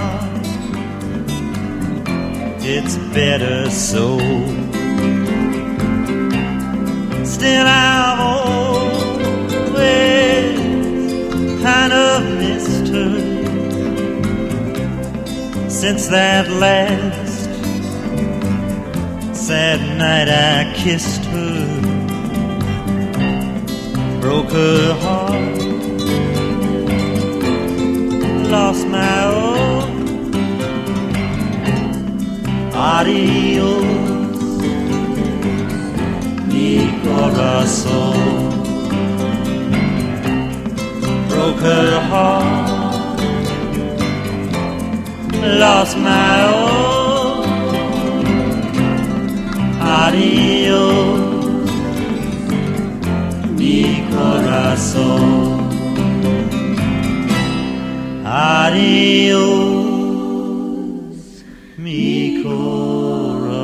It's better so. Still, I've always kind of missed her since that last sad night I kissed her, broke her heart, lost my own. Adios corazón. Broke her heart, lost my own. Adiós, mi corazón. Adiós. mi corazón.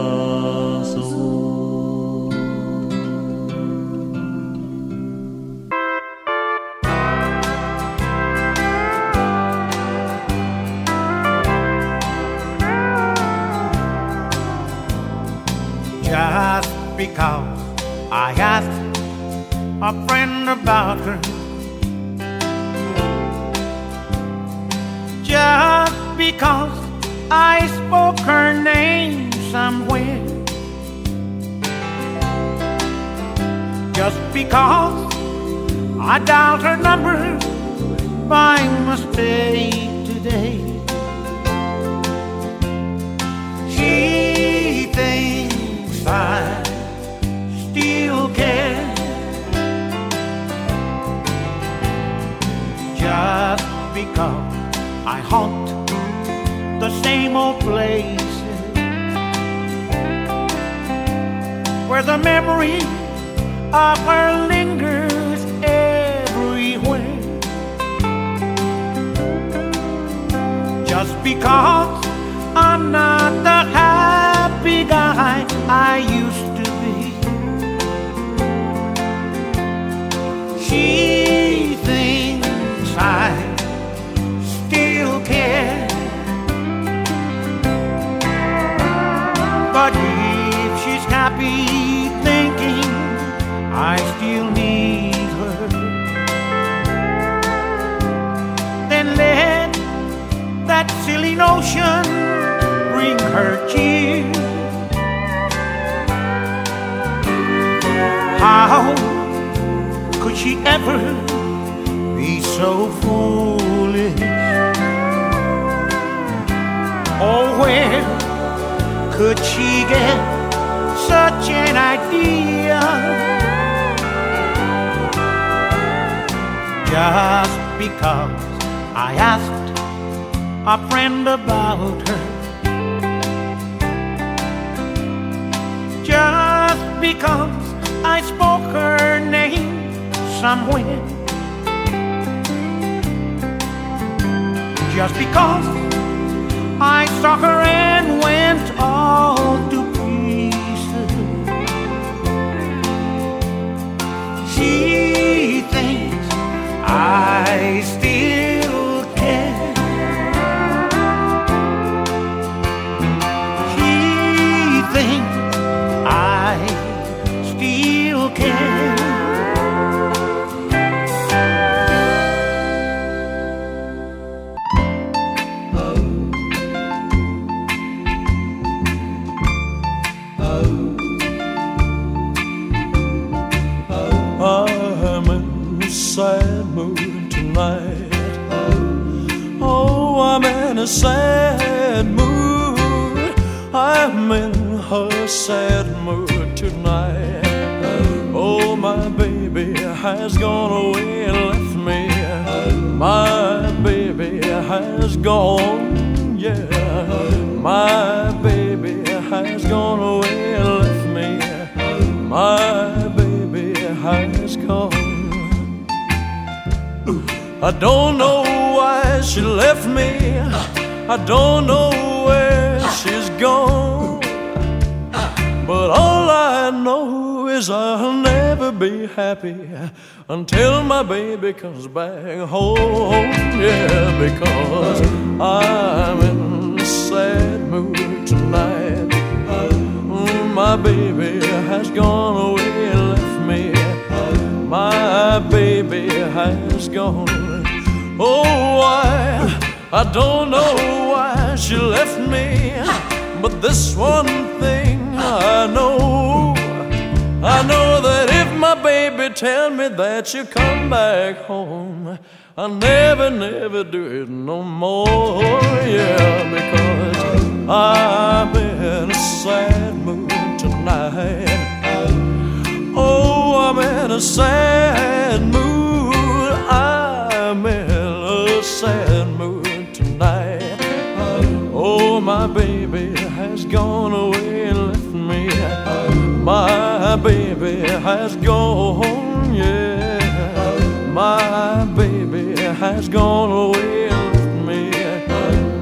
Baby has gone, yeah. My baby has gone away and me.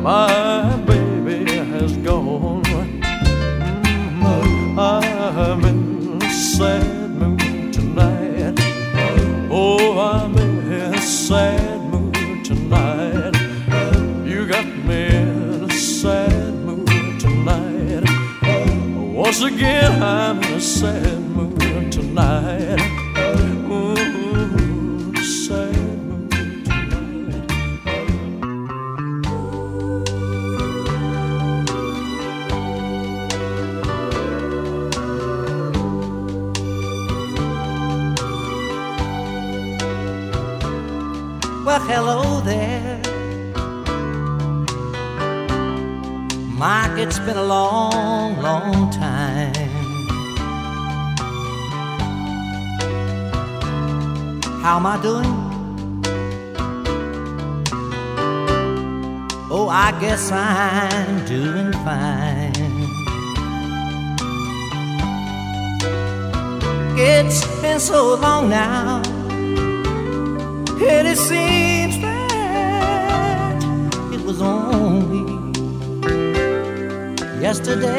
My baby has gone. Mm, I'm in a sad mood tonight. Oh, I'm in a sad mood tonight. You got me in a sad mood tonight. Once again, I'm in a sad it's been a long, long time. How am I doing? Oh, I guess I'm doing fine. It's been so long now. It seems yesterday.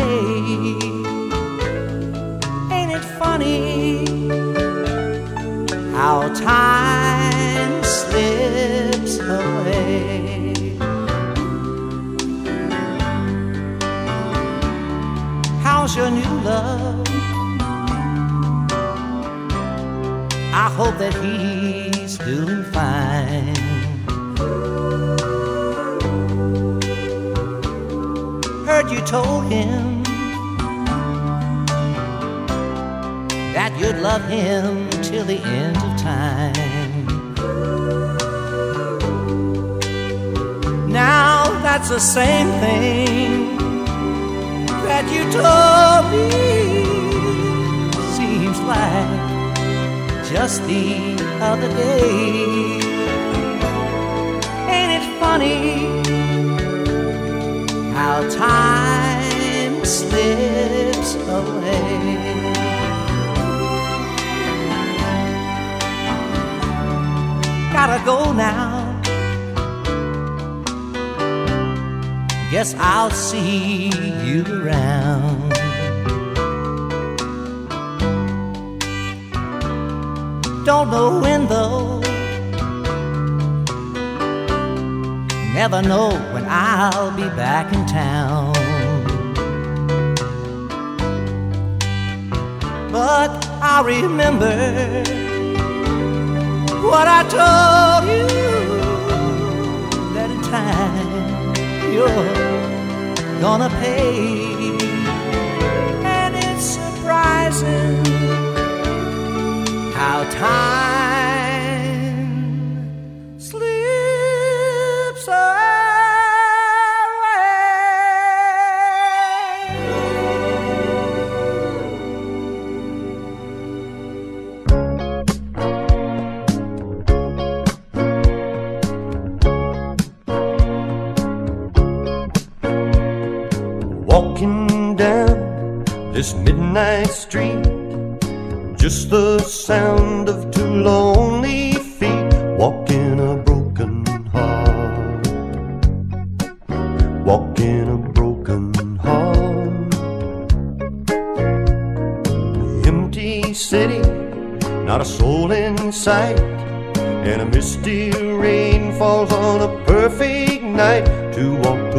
Ain't it funny how time slips away? How's your new love? I hope that he's you told him that you'd love him till the end of time. Now that's the same thing that you told me. Seems like just the other day. Ain't it funny how time slips away? Gotta go now. Guess I'll see you around. Don't know when though. Never know when I'll be back in town. But I remember what I told you that in time you're gonna pay. And it's surprising how time sound of two lonely feet walking a broken heart. Walking a broken heart. Empty city, not a soul in sight. And a misty rain falls on a perfect night to walk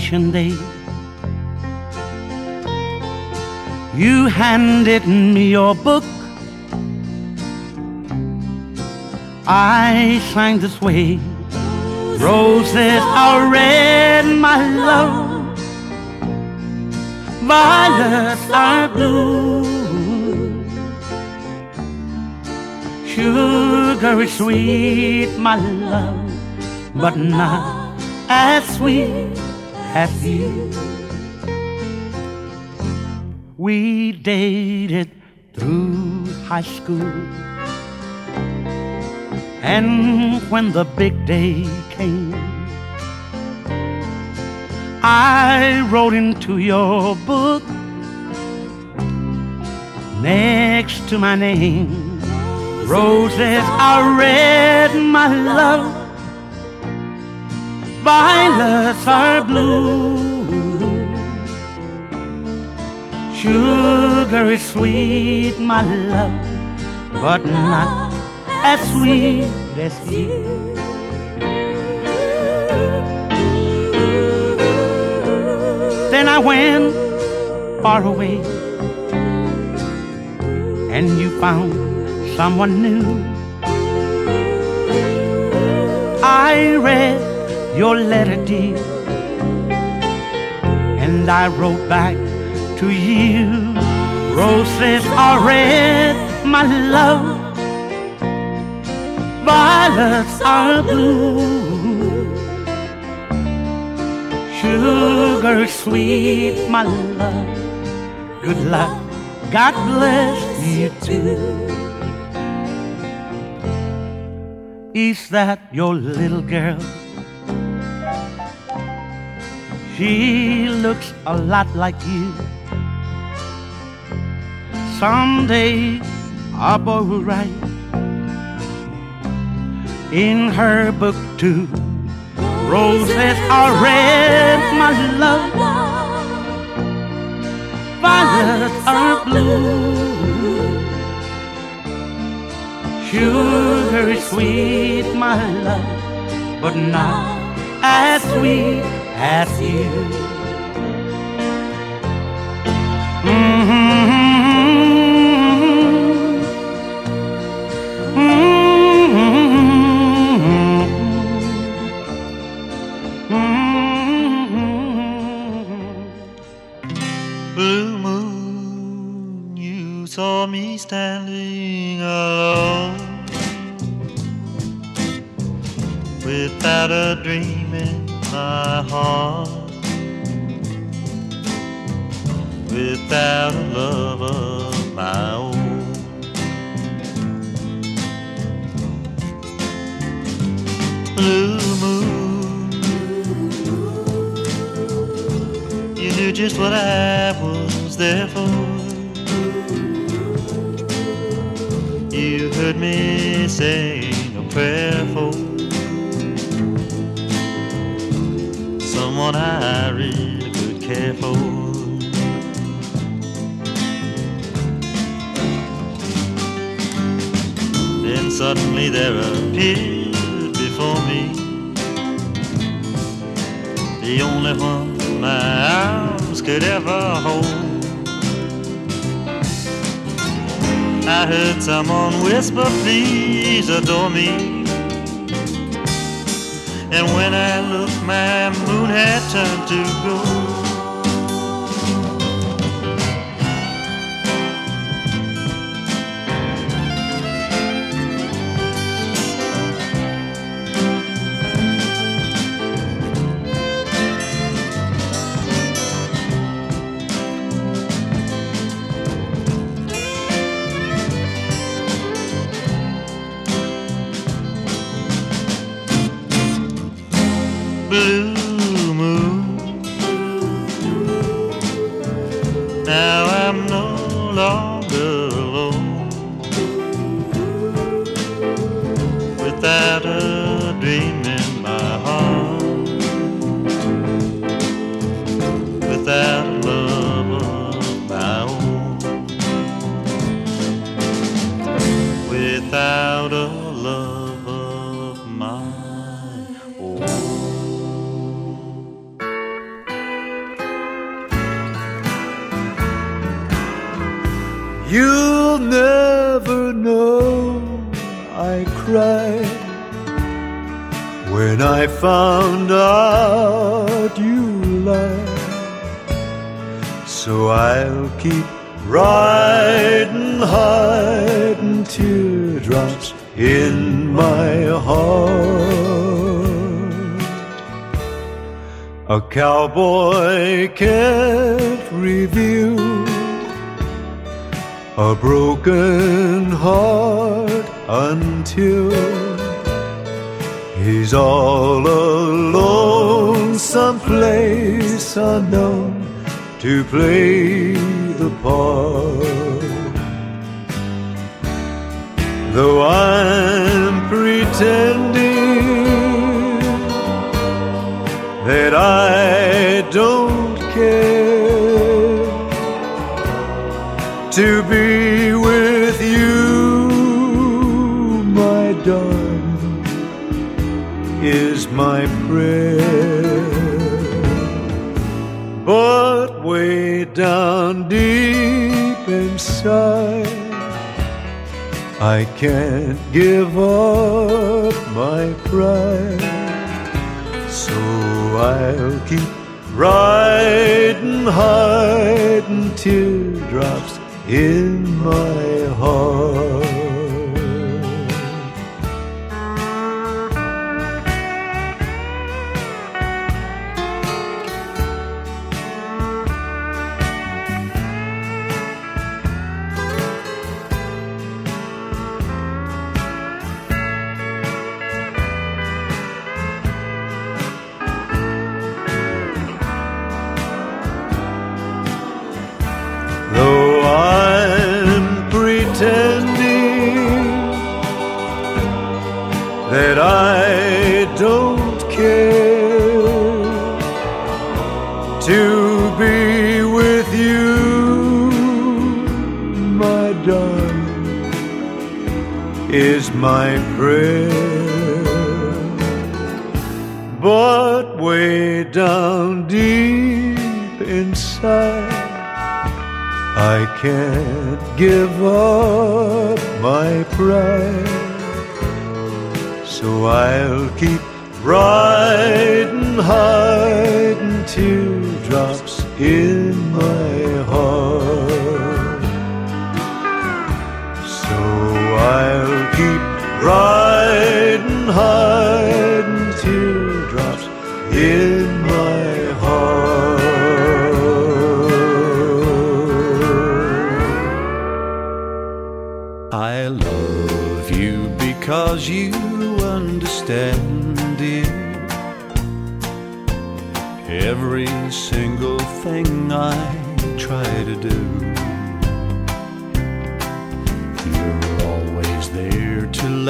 graduation day, you handed me your book. I sang this way. Roses are red, my love. Violets are blue. Sugar is sweet, my love, but not as sweet as you. We dated through high school. And when the big day came, I wrote into your book next to my name. Roses are red, my love. Violets are blue. Sugar is sweet, my love, but not as sweet as you. Then I went far away, and you found someone new. I read your letter, dear, and I wrote back to you. Roses are red, my love. Violets are blue. Sugar sweet, my love. Good luck. God bless you too. Is that your little girl? She looks a lot like you. Someday our boy will write in her book too. Roses are red, my love. Violets are blue. Sugar is sweet, my love, but not as sweet as I can't give up my pride, so I'll keep riding high and teardrops in my heart. my prayer. But way down deep inside, I can't give up my pride. So I'll keep riding, hiding teardrops in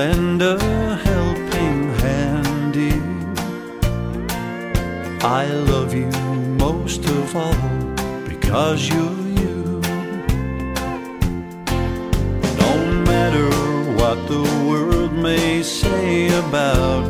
lend a helping hand, dear. I love you most of all because you're you. No matter what the world may say about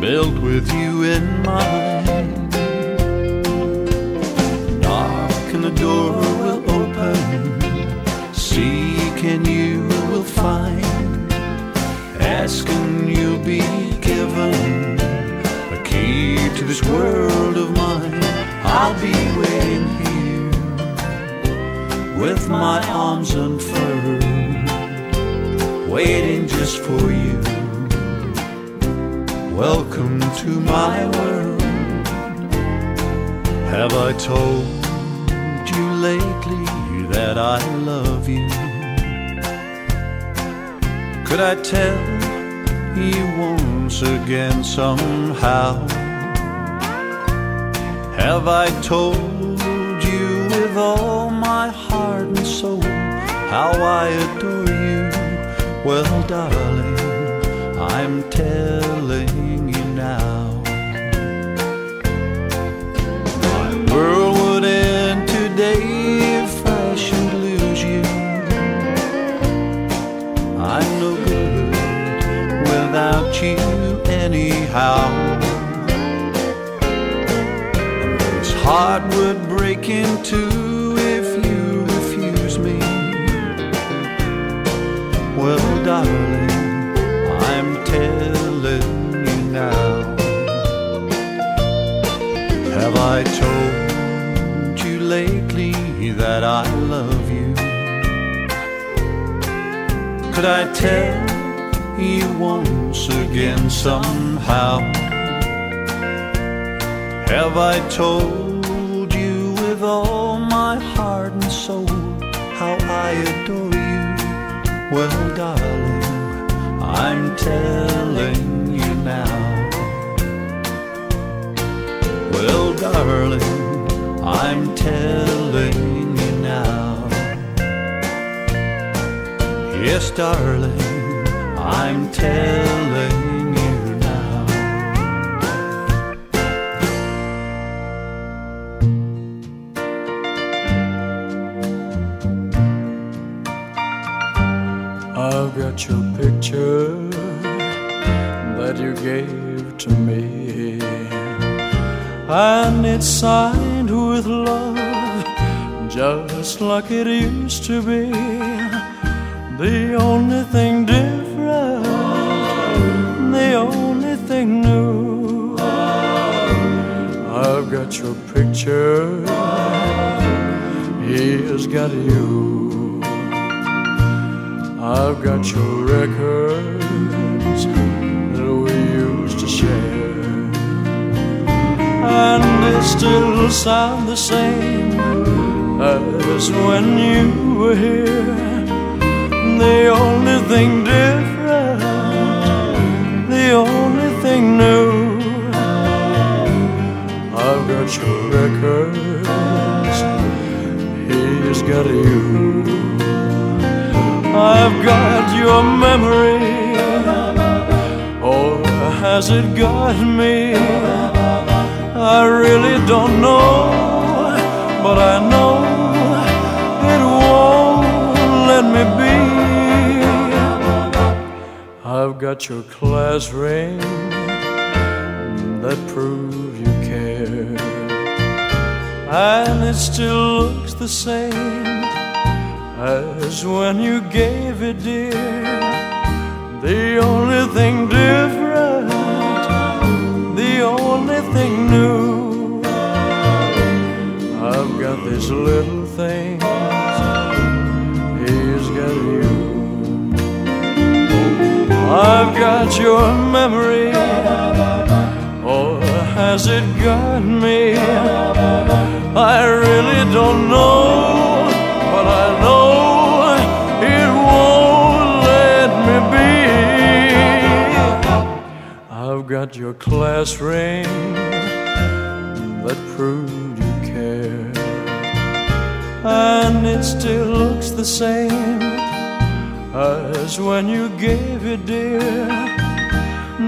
built with you in mind. Knock and the door will open, seek and you will find. Ask and you'll be given a key to this world of mine. I'll be waiting here with my arms unfurled, waiting just for you. Welcome to my world. Have I told you lately that I love you? Could I tell you once again somehow? Have I told you with all my heart and soul how I adore you? Well, darling, I'm telling you now. My world would end today if I should lose you. I'm no good without you anyhow. This heart would break in two that I love you? Could I tell you once again somehow? Have I told you with all my heart and soul how I adore you? Well, darling, I'm telling you now. Well, darling, I'm telling you Yes, darling, I'm telling you now. I've got your picture that you gave to me, and it's signed with love, just like it used to be. The only thing different, the only thing new. I've got your picture, he's got you. I've got your records that we used to share, and they still sound the same as when you were here. The only thing different, the only thing new. I've got your records, he's got you. I've got your memory, or has it got me? I really don't know, but I know got your class ring that prove you care. And it still looks the same as when you gave it, dear. The only thing different, the only thing new. I've got this little thing, I've got your memory, or has it got me? I really don't know, but I know it won't let me be. I've got your class ring that proved you care, and it still looks the same when you gave it, dear.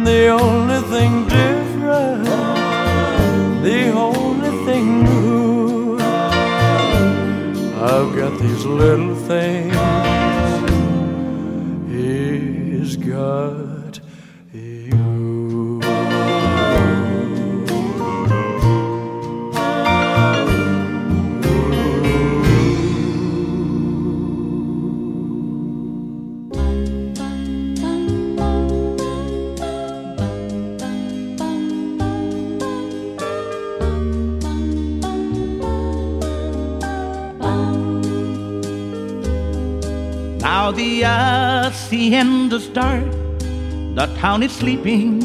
The only thing different, the only thing new. I've got these little things. Dark, the town is sleeping.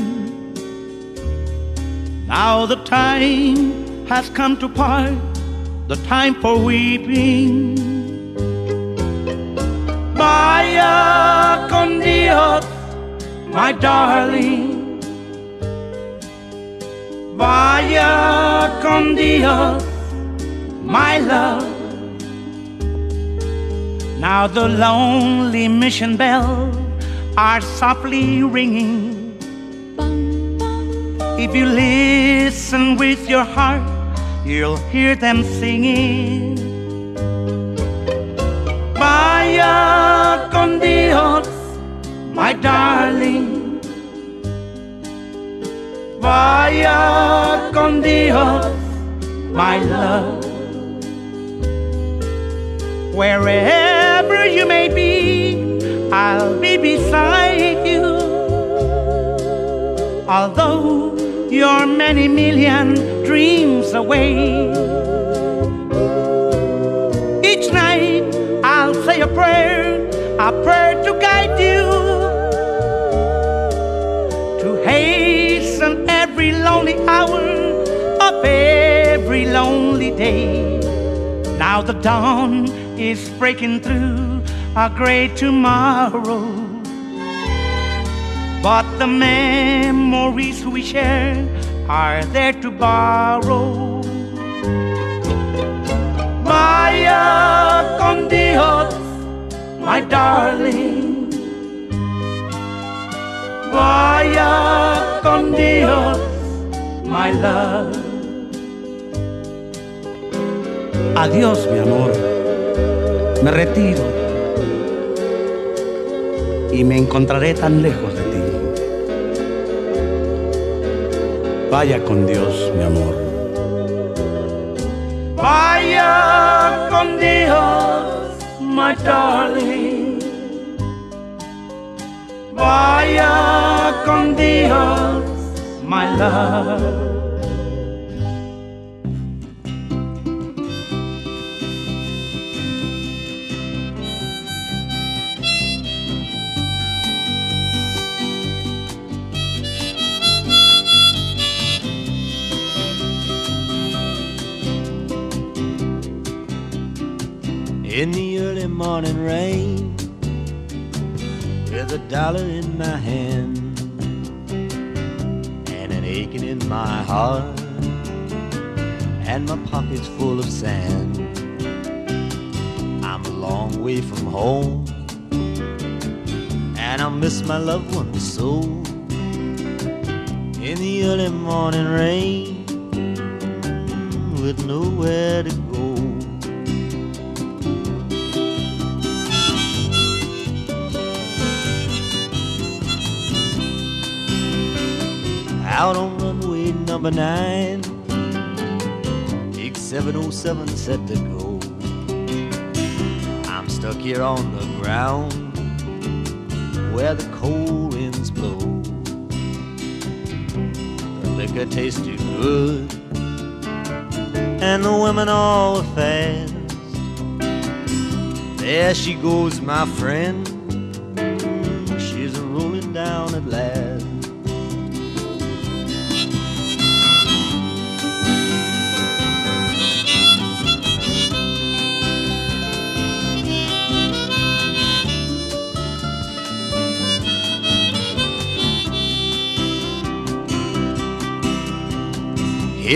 Now the time has come to part, the time for weeping. Vaya con Dios, my darling. Vaya con Dios, my love. Now the lonely mission bells are softly ringing. If you listen with your heart, you'll hear them singing. Vaya con Dios, my darling. Vaya con Dios, my love. Wherever you may be, I'll be beside you. Although you're many million dreams away, each night I'll say a prayer, a prayer to guide you, to hasten every lonely hour of every lonely day. Now the dawn is breaking through a great tomorrow. But the memories we share are there to borrow. Vaya con Dios, my darling. Vaya con Dios, my love. Adiós, mi amor. Me retiro y me encontraré tan lejos de ti. Vaya con Dios, mi amor. Vaya con Dios, my darling. Vaya con Dios, my love. Dollar in my hand and an aching in my heart and my pockets full of sand. I'm a long way from home and I miss my loved ones so in the early morning rain with nowhere to out on runway number nine. Big 707 set to go. I'm stuck here on the ground where the cold winds blow. The liquor tastes too good, and the women all are fast. There she goes, my friend.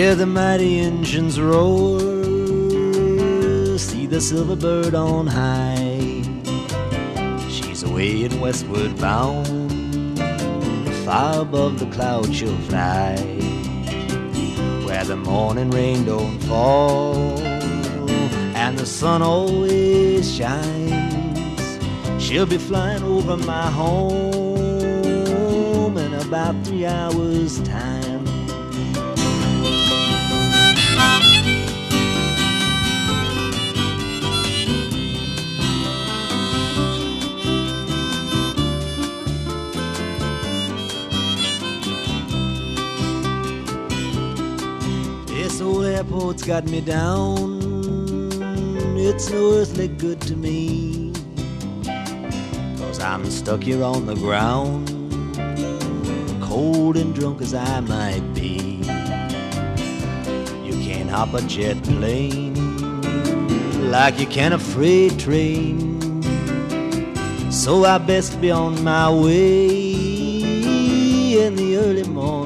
Hear the mighty engines roar, see the silver bird on high. She's away and westward bound, far above the clouds she'll fly, where the morning rain don't fall and the sun always shines. She'll be flying over my home in about three hours' time. Airport's got me down. It's no earthly good to me. Cause I'm stuck here on the ground, cold and drunk as I might be. You can't hop a jet plane like you can a freight train. So I best be on my way in the early morning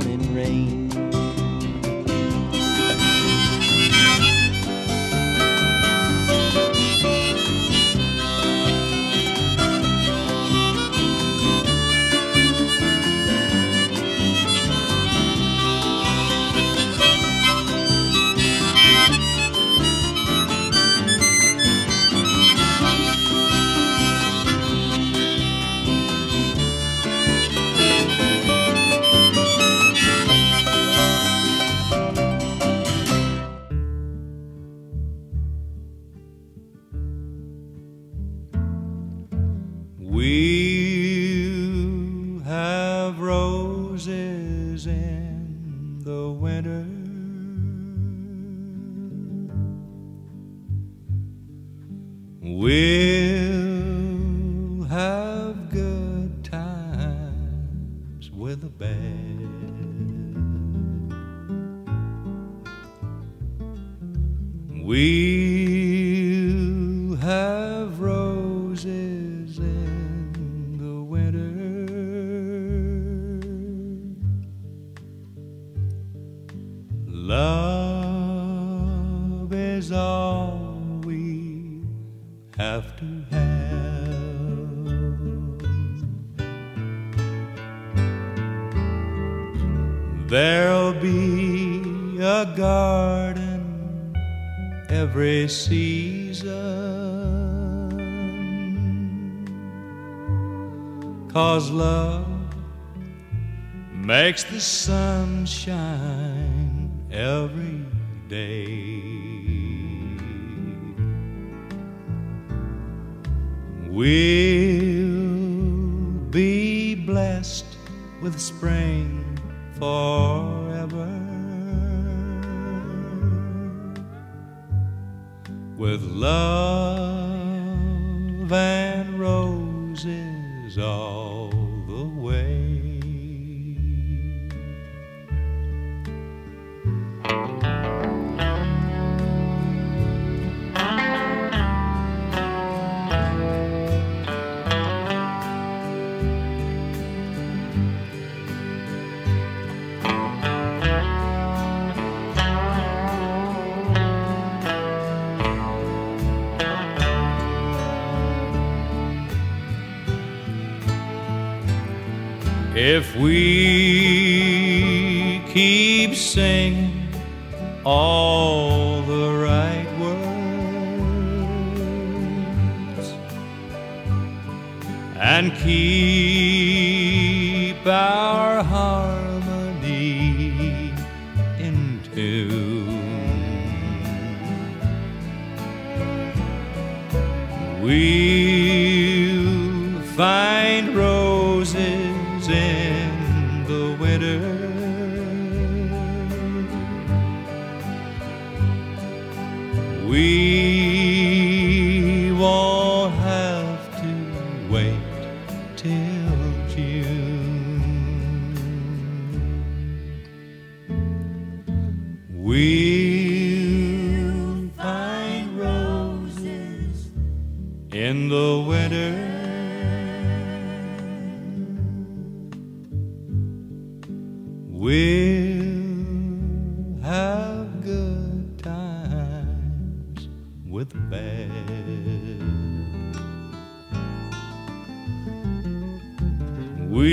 We'll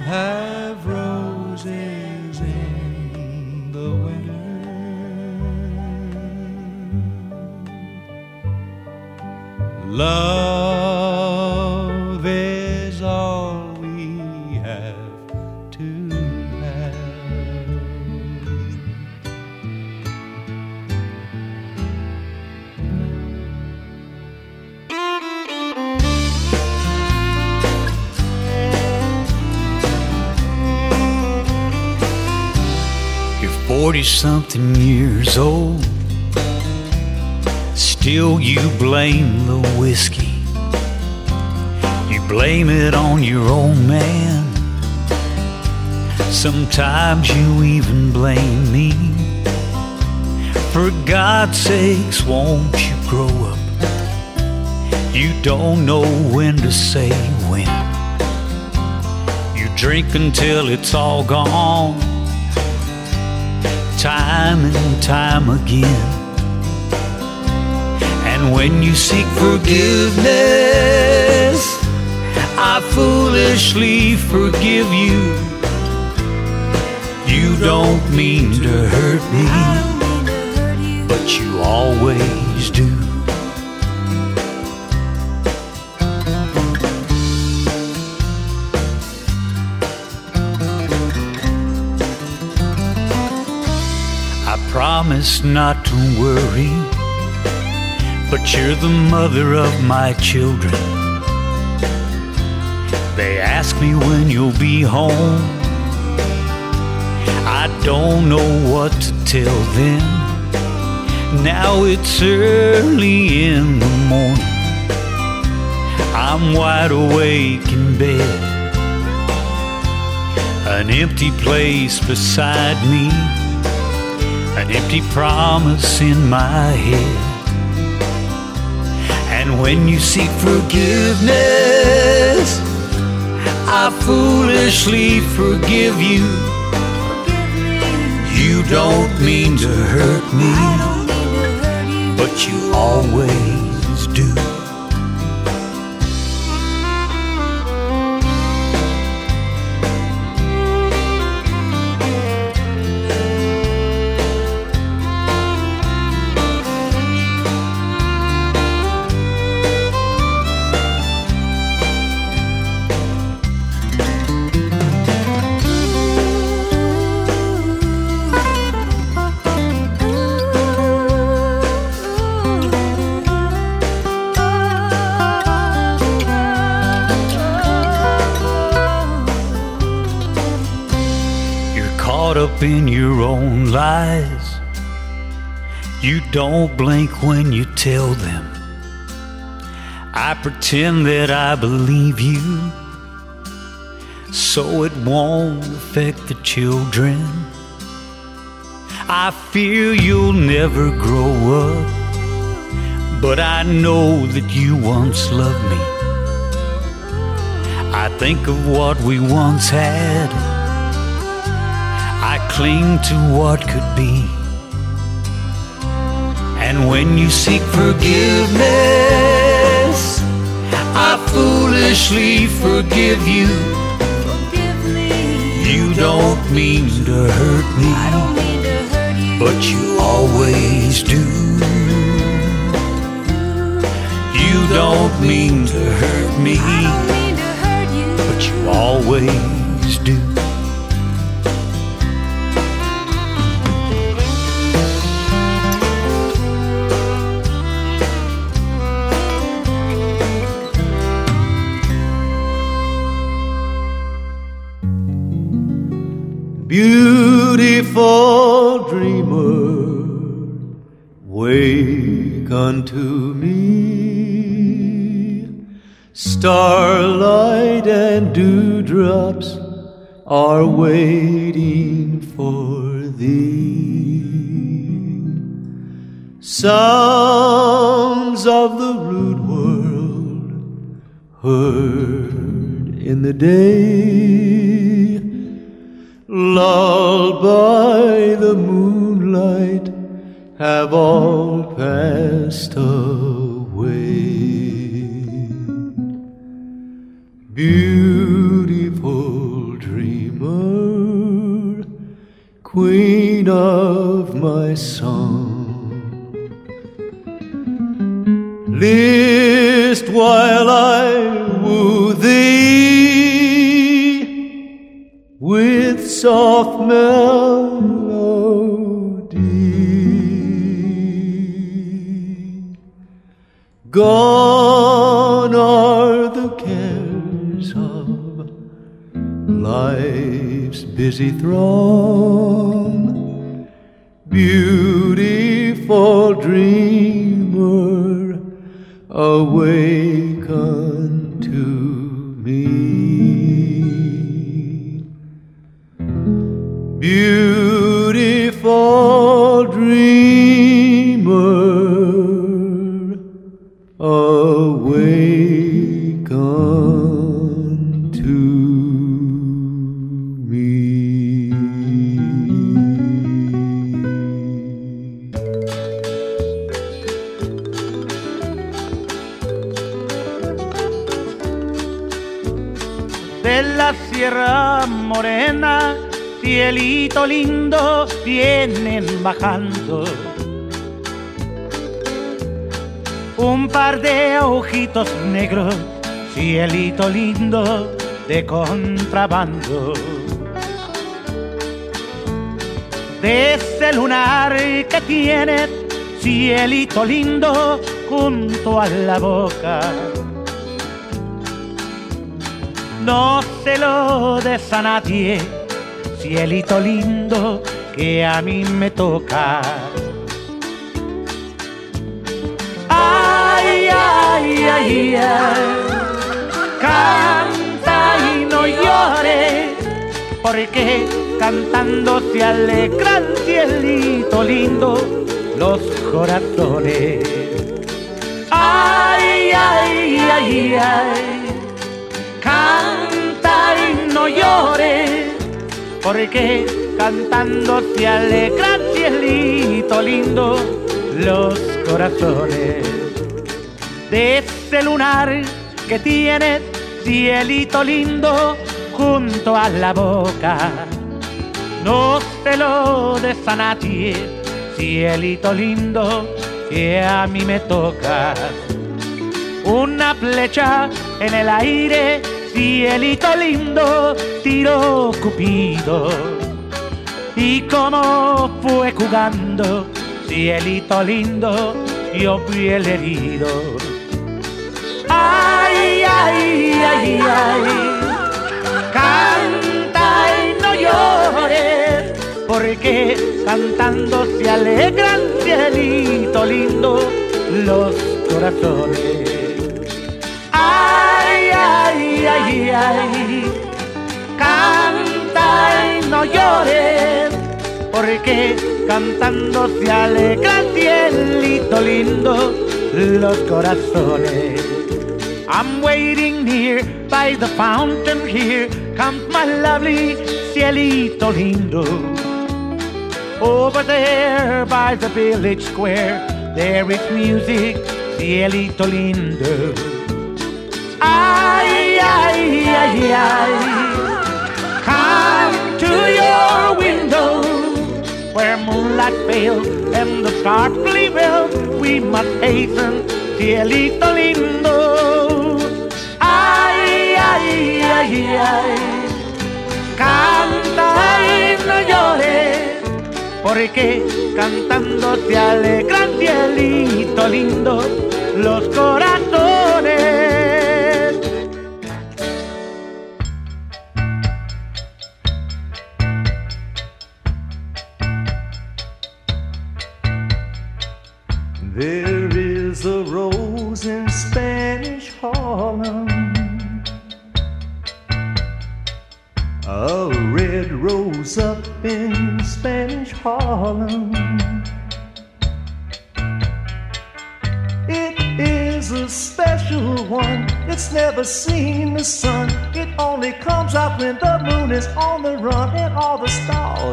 have roses in the winter. Love 40 something years old. Still, you blame the whiskey. You blame it on your old man. Sometimes you even blame me. For God's sakes, won't you grow up? You don't know when to say when. You drink until it's all gone time and time again. And when you seek forgiveness, I foolishly forgive you. You don't mean to hurt me, but you always do. Promise not to worry, but you're the mother of my children. They ask me when you'll be home. I don't know what to tell them. Now it's early in the morning. I'm wide awake in bed. An empty place beside me empty promise in my head. And when you seek forgiveness, I foolishly forgive you. You don't mean to hurt me, but you always don't blink when you tell them. I pretend that I believe you so it won't affect the children. I fear you'll never grow up, but I know that you once loved me. I think of what we once had. I cling to what could be. And when you seek forgiveness, I foolishly forgive you. You don't mean to hurt me, but you always do. You don't mean to hurt me, but you always Starlight and dewdrops are waiting for thee. Sounds of the rude world heard in the day, lulled by the moonlight, have all passed away. Beautiful dreamer, queen of my song. List while I woo thee with soft melody. Gone busy throng. Beautiful dreamer, awaken bajando. Un par de ojitos negros, cielito lindo, de contrabando. De ese lunar que tiene, cielito lindo, junto a la boca no se lo des a nadie, cielito lindo que a mí me toca. Ay, ay, ay, ay, canta y no llores, porque cantando se alegran, cielito lindo, los corazones. Ay, ay, ay, ay canta y no llores, porque cantando se alegran, cielito lindo, los corazones. De ese lunar que tienes, cielito lindo, junto a la boca, no se lo des a cielito lindo, que a mí me toca una flecha en el aire, cielito lindo, tiró Cupido. Y como fue jugando, cielito lindo, yo fui el herido. Ay, ay, ay, ay, canta y no llores, porque cantando se alegran, cielito lindo, los corazones. Ay, ay, ay, ay, canta y no llores, porque cantando se alegra el cielito lindo, los corazones. I'm waiting here by the fountain here, comes my lovely cielito lindo. Over there by the village square, there is music, cielito lindo. Ay, ay, ay, ay. Window where moonlight fails and the stars well. We must hasten, cielito lindo. Ay, ay, ay, ay. Canta y no llores, porque cantando se alegran, cielito lindo, los corazones.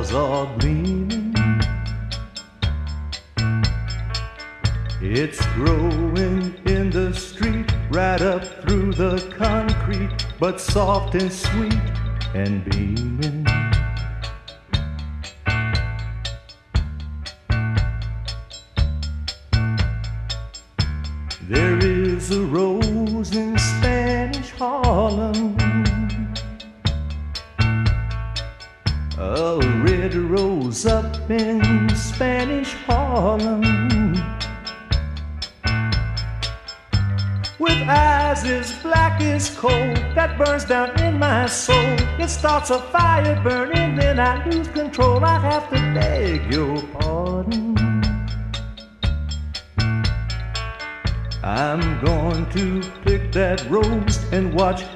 stars are gleaming. It's growing in the street, right up through the concrete, but soft and sweet and beaming. watch.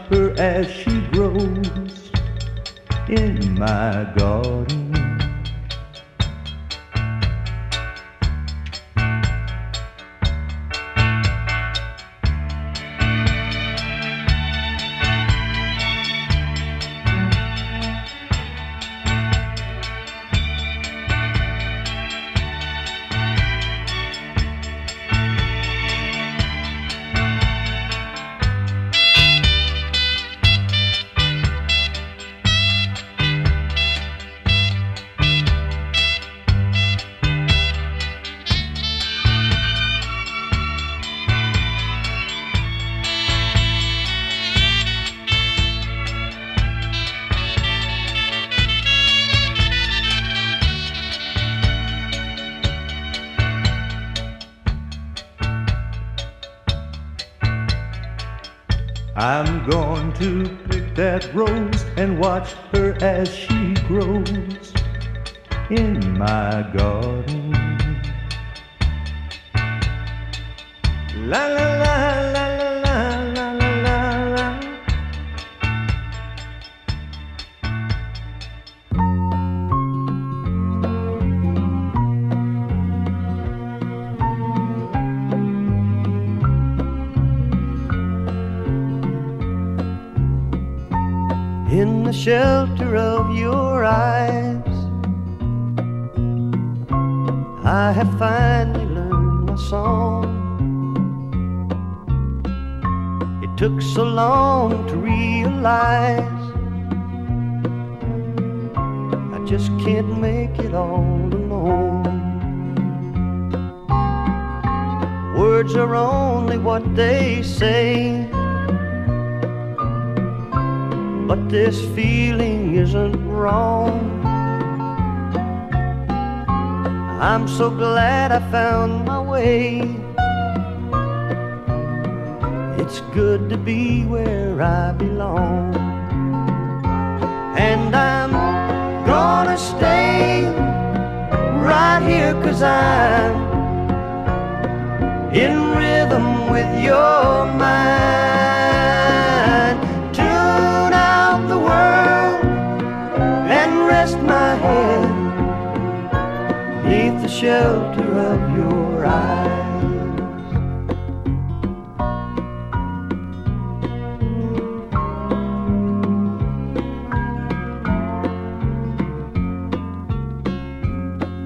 Beneath the shelter of your eyes.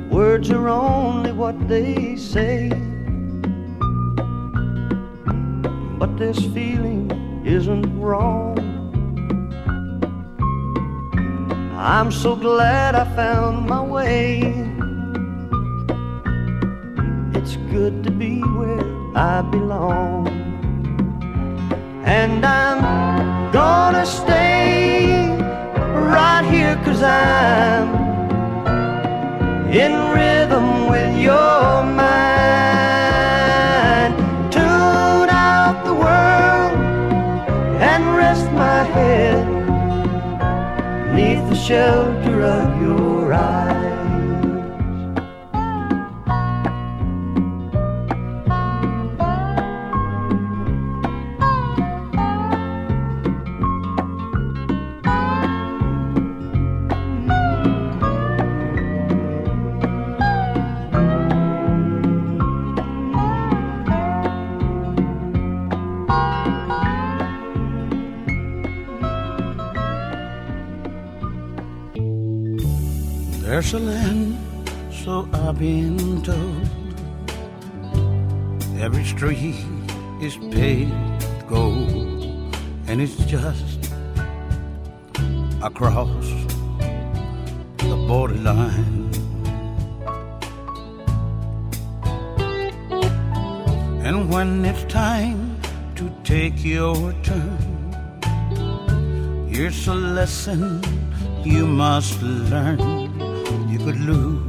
Words are only what they say, but this feeling isn't wrong. I'm so glad I found my way good to be where I belong. And I'm gonna stay right here cause I'm in rhythm with your mind. Tune out the world and rest my head neath the shelter of lesson you must learn. You could lose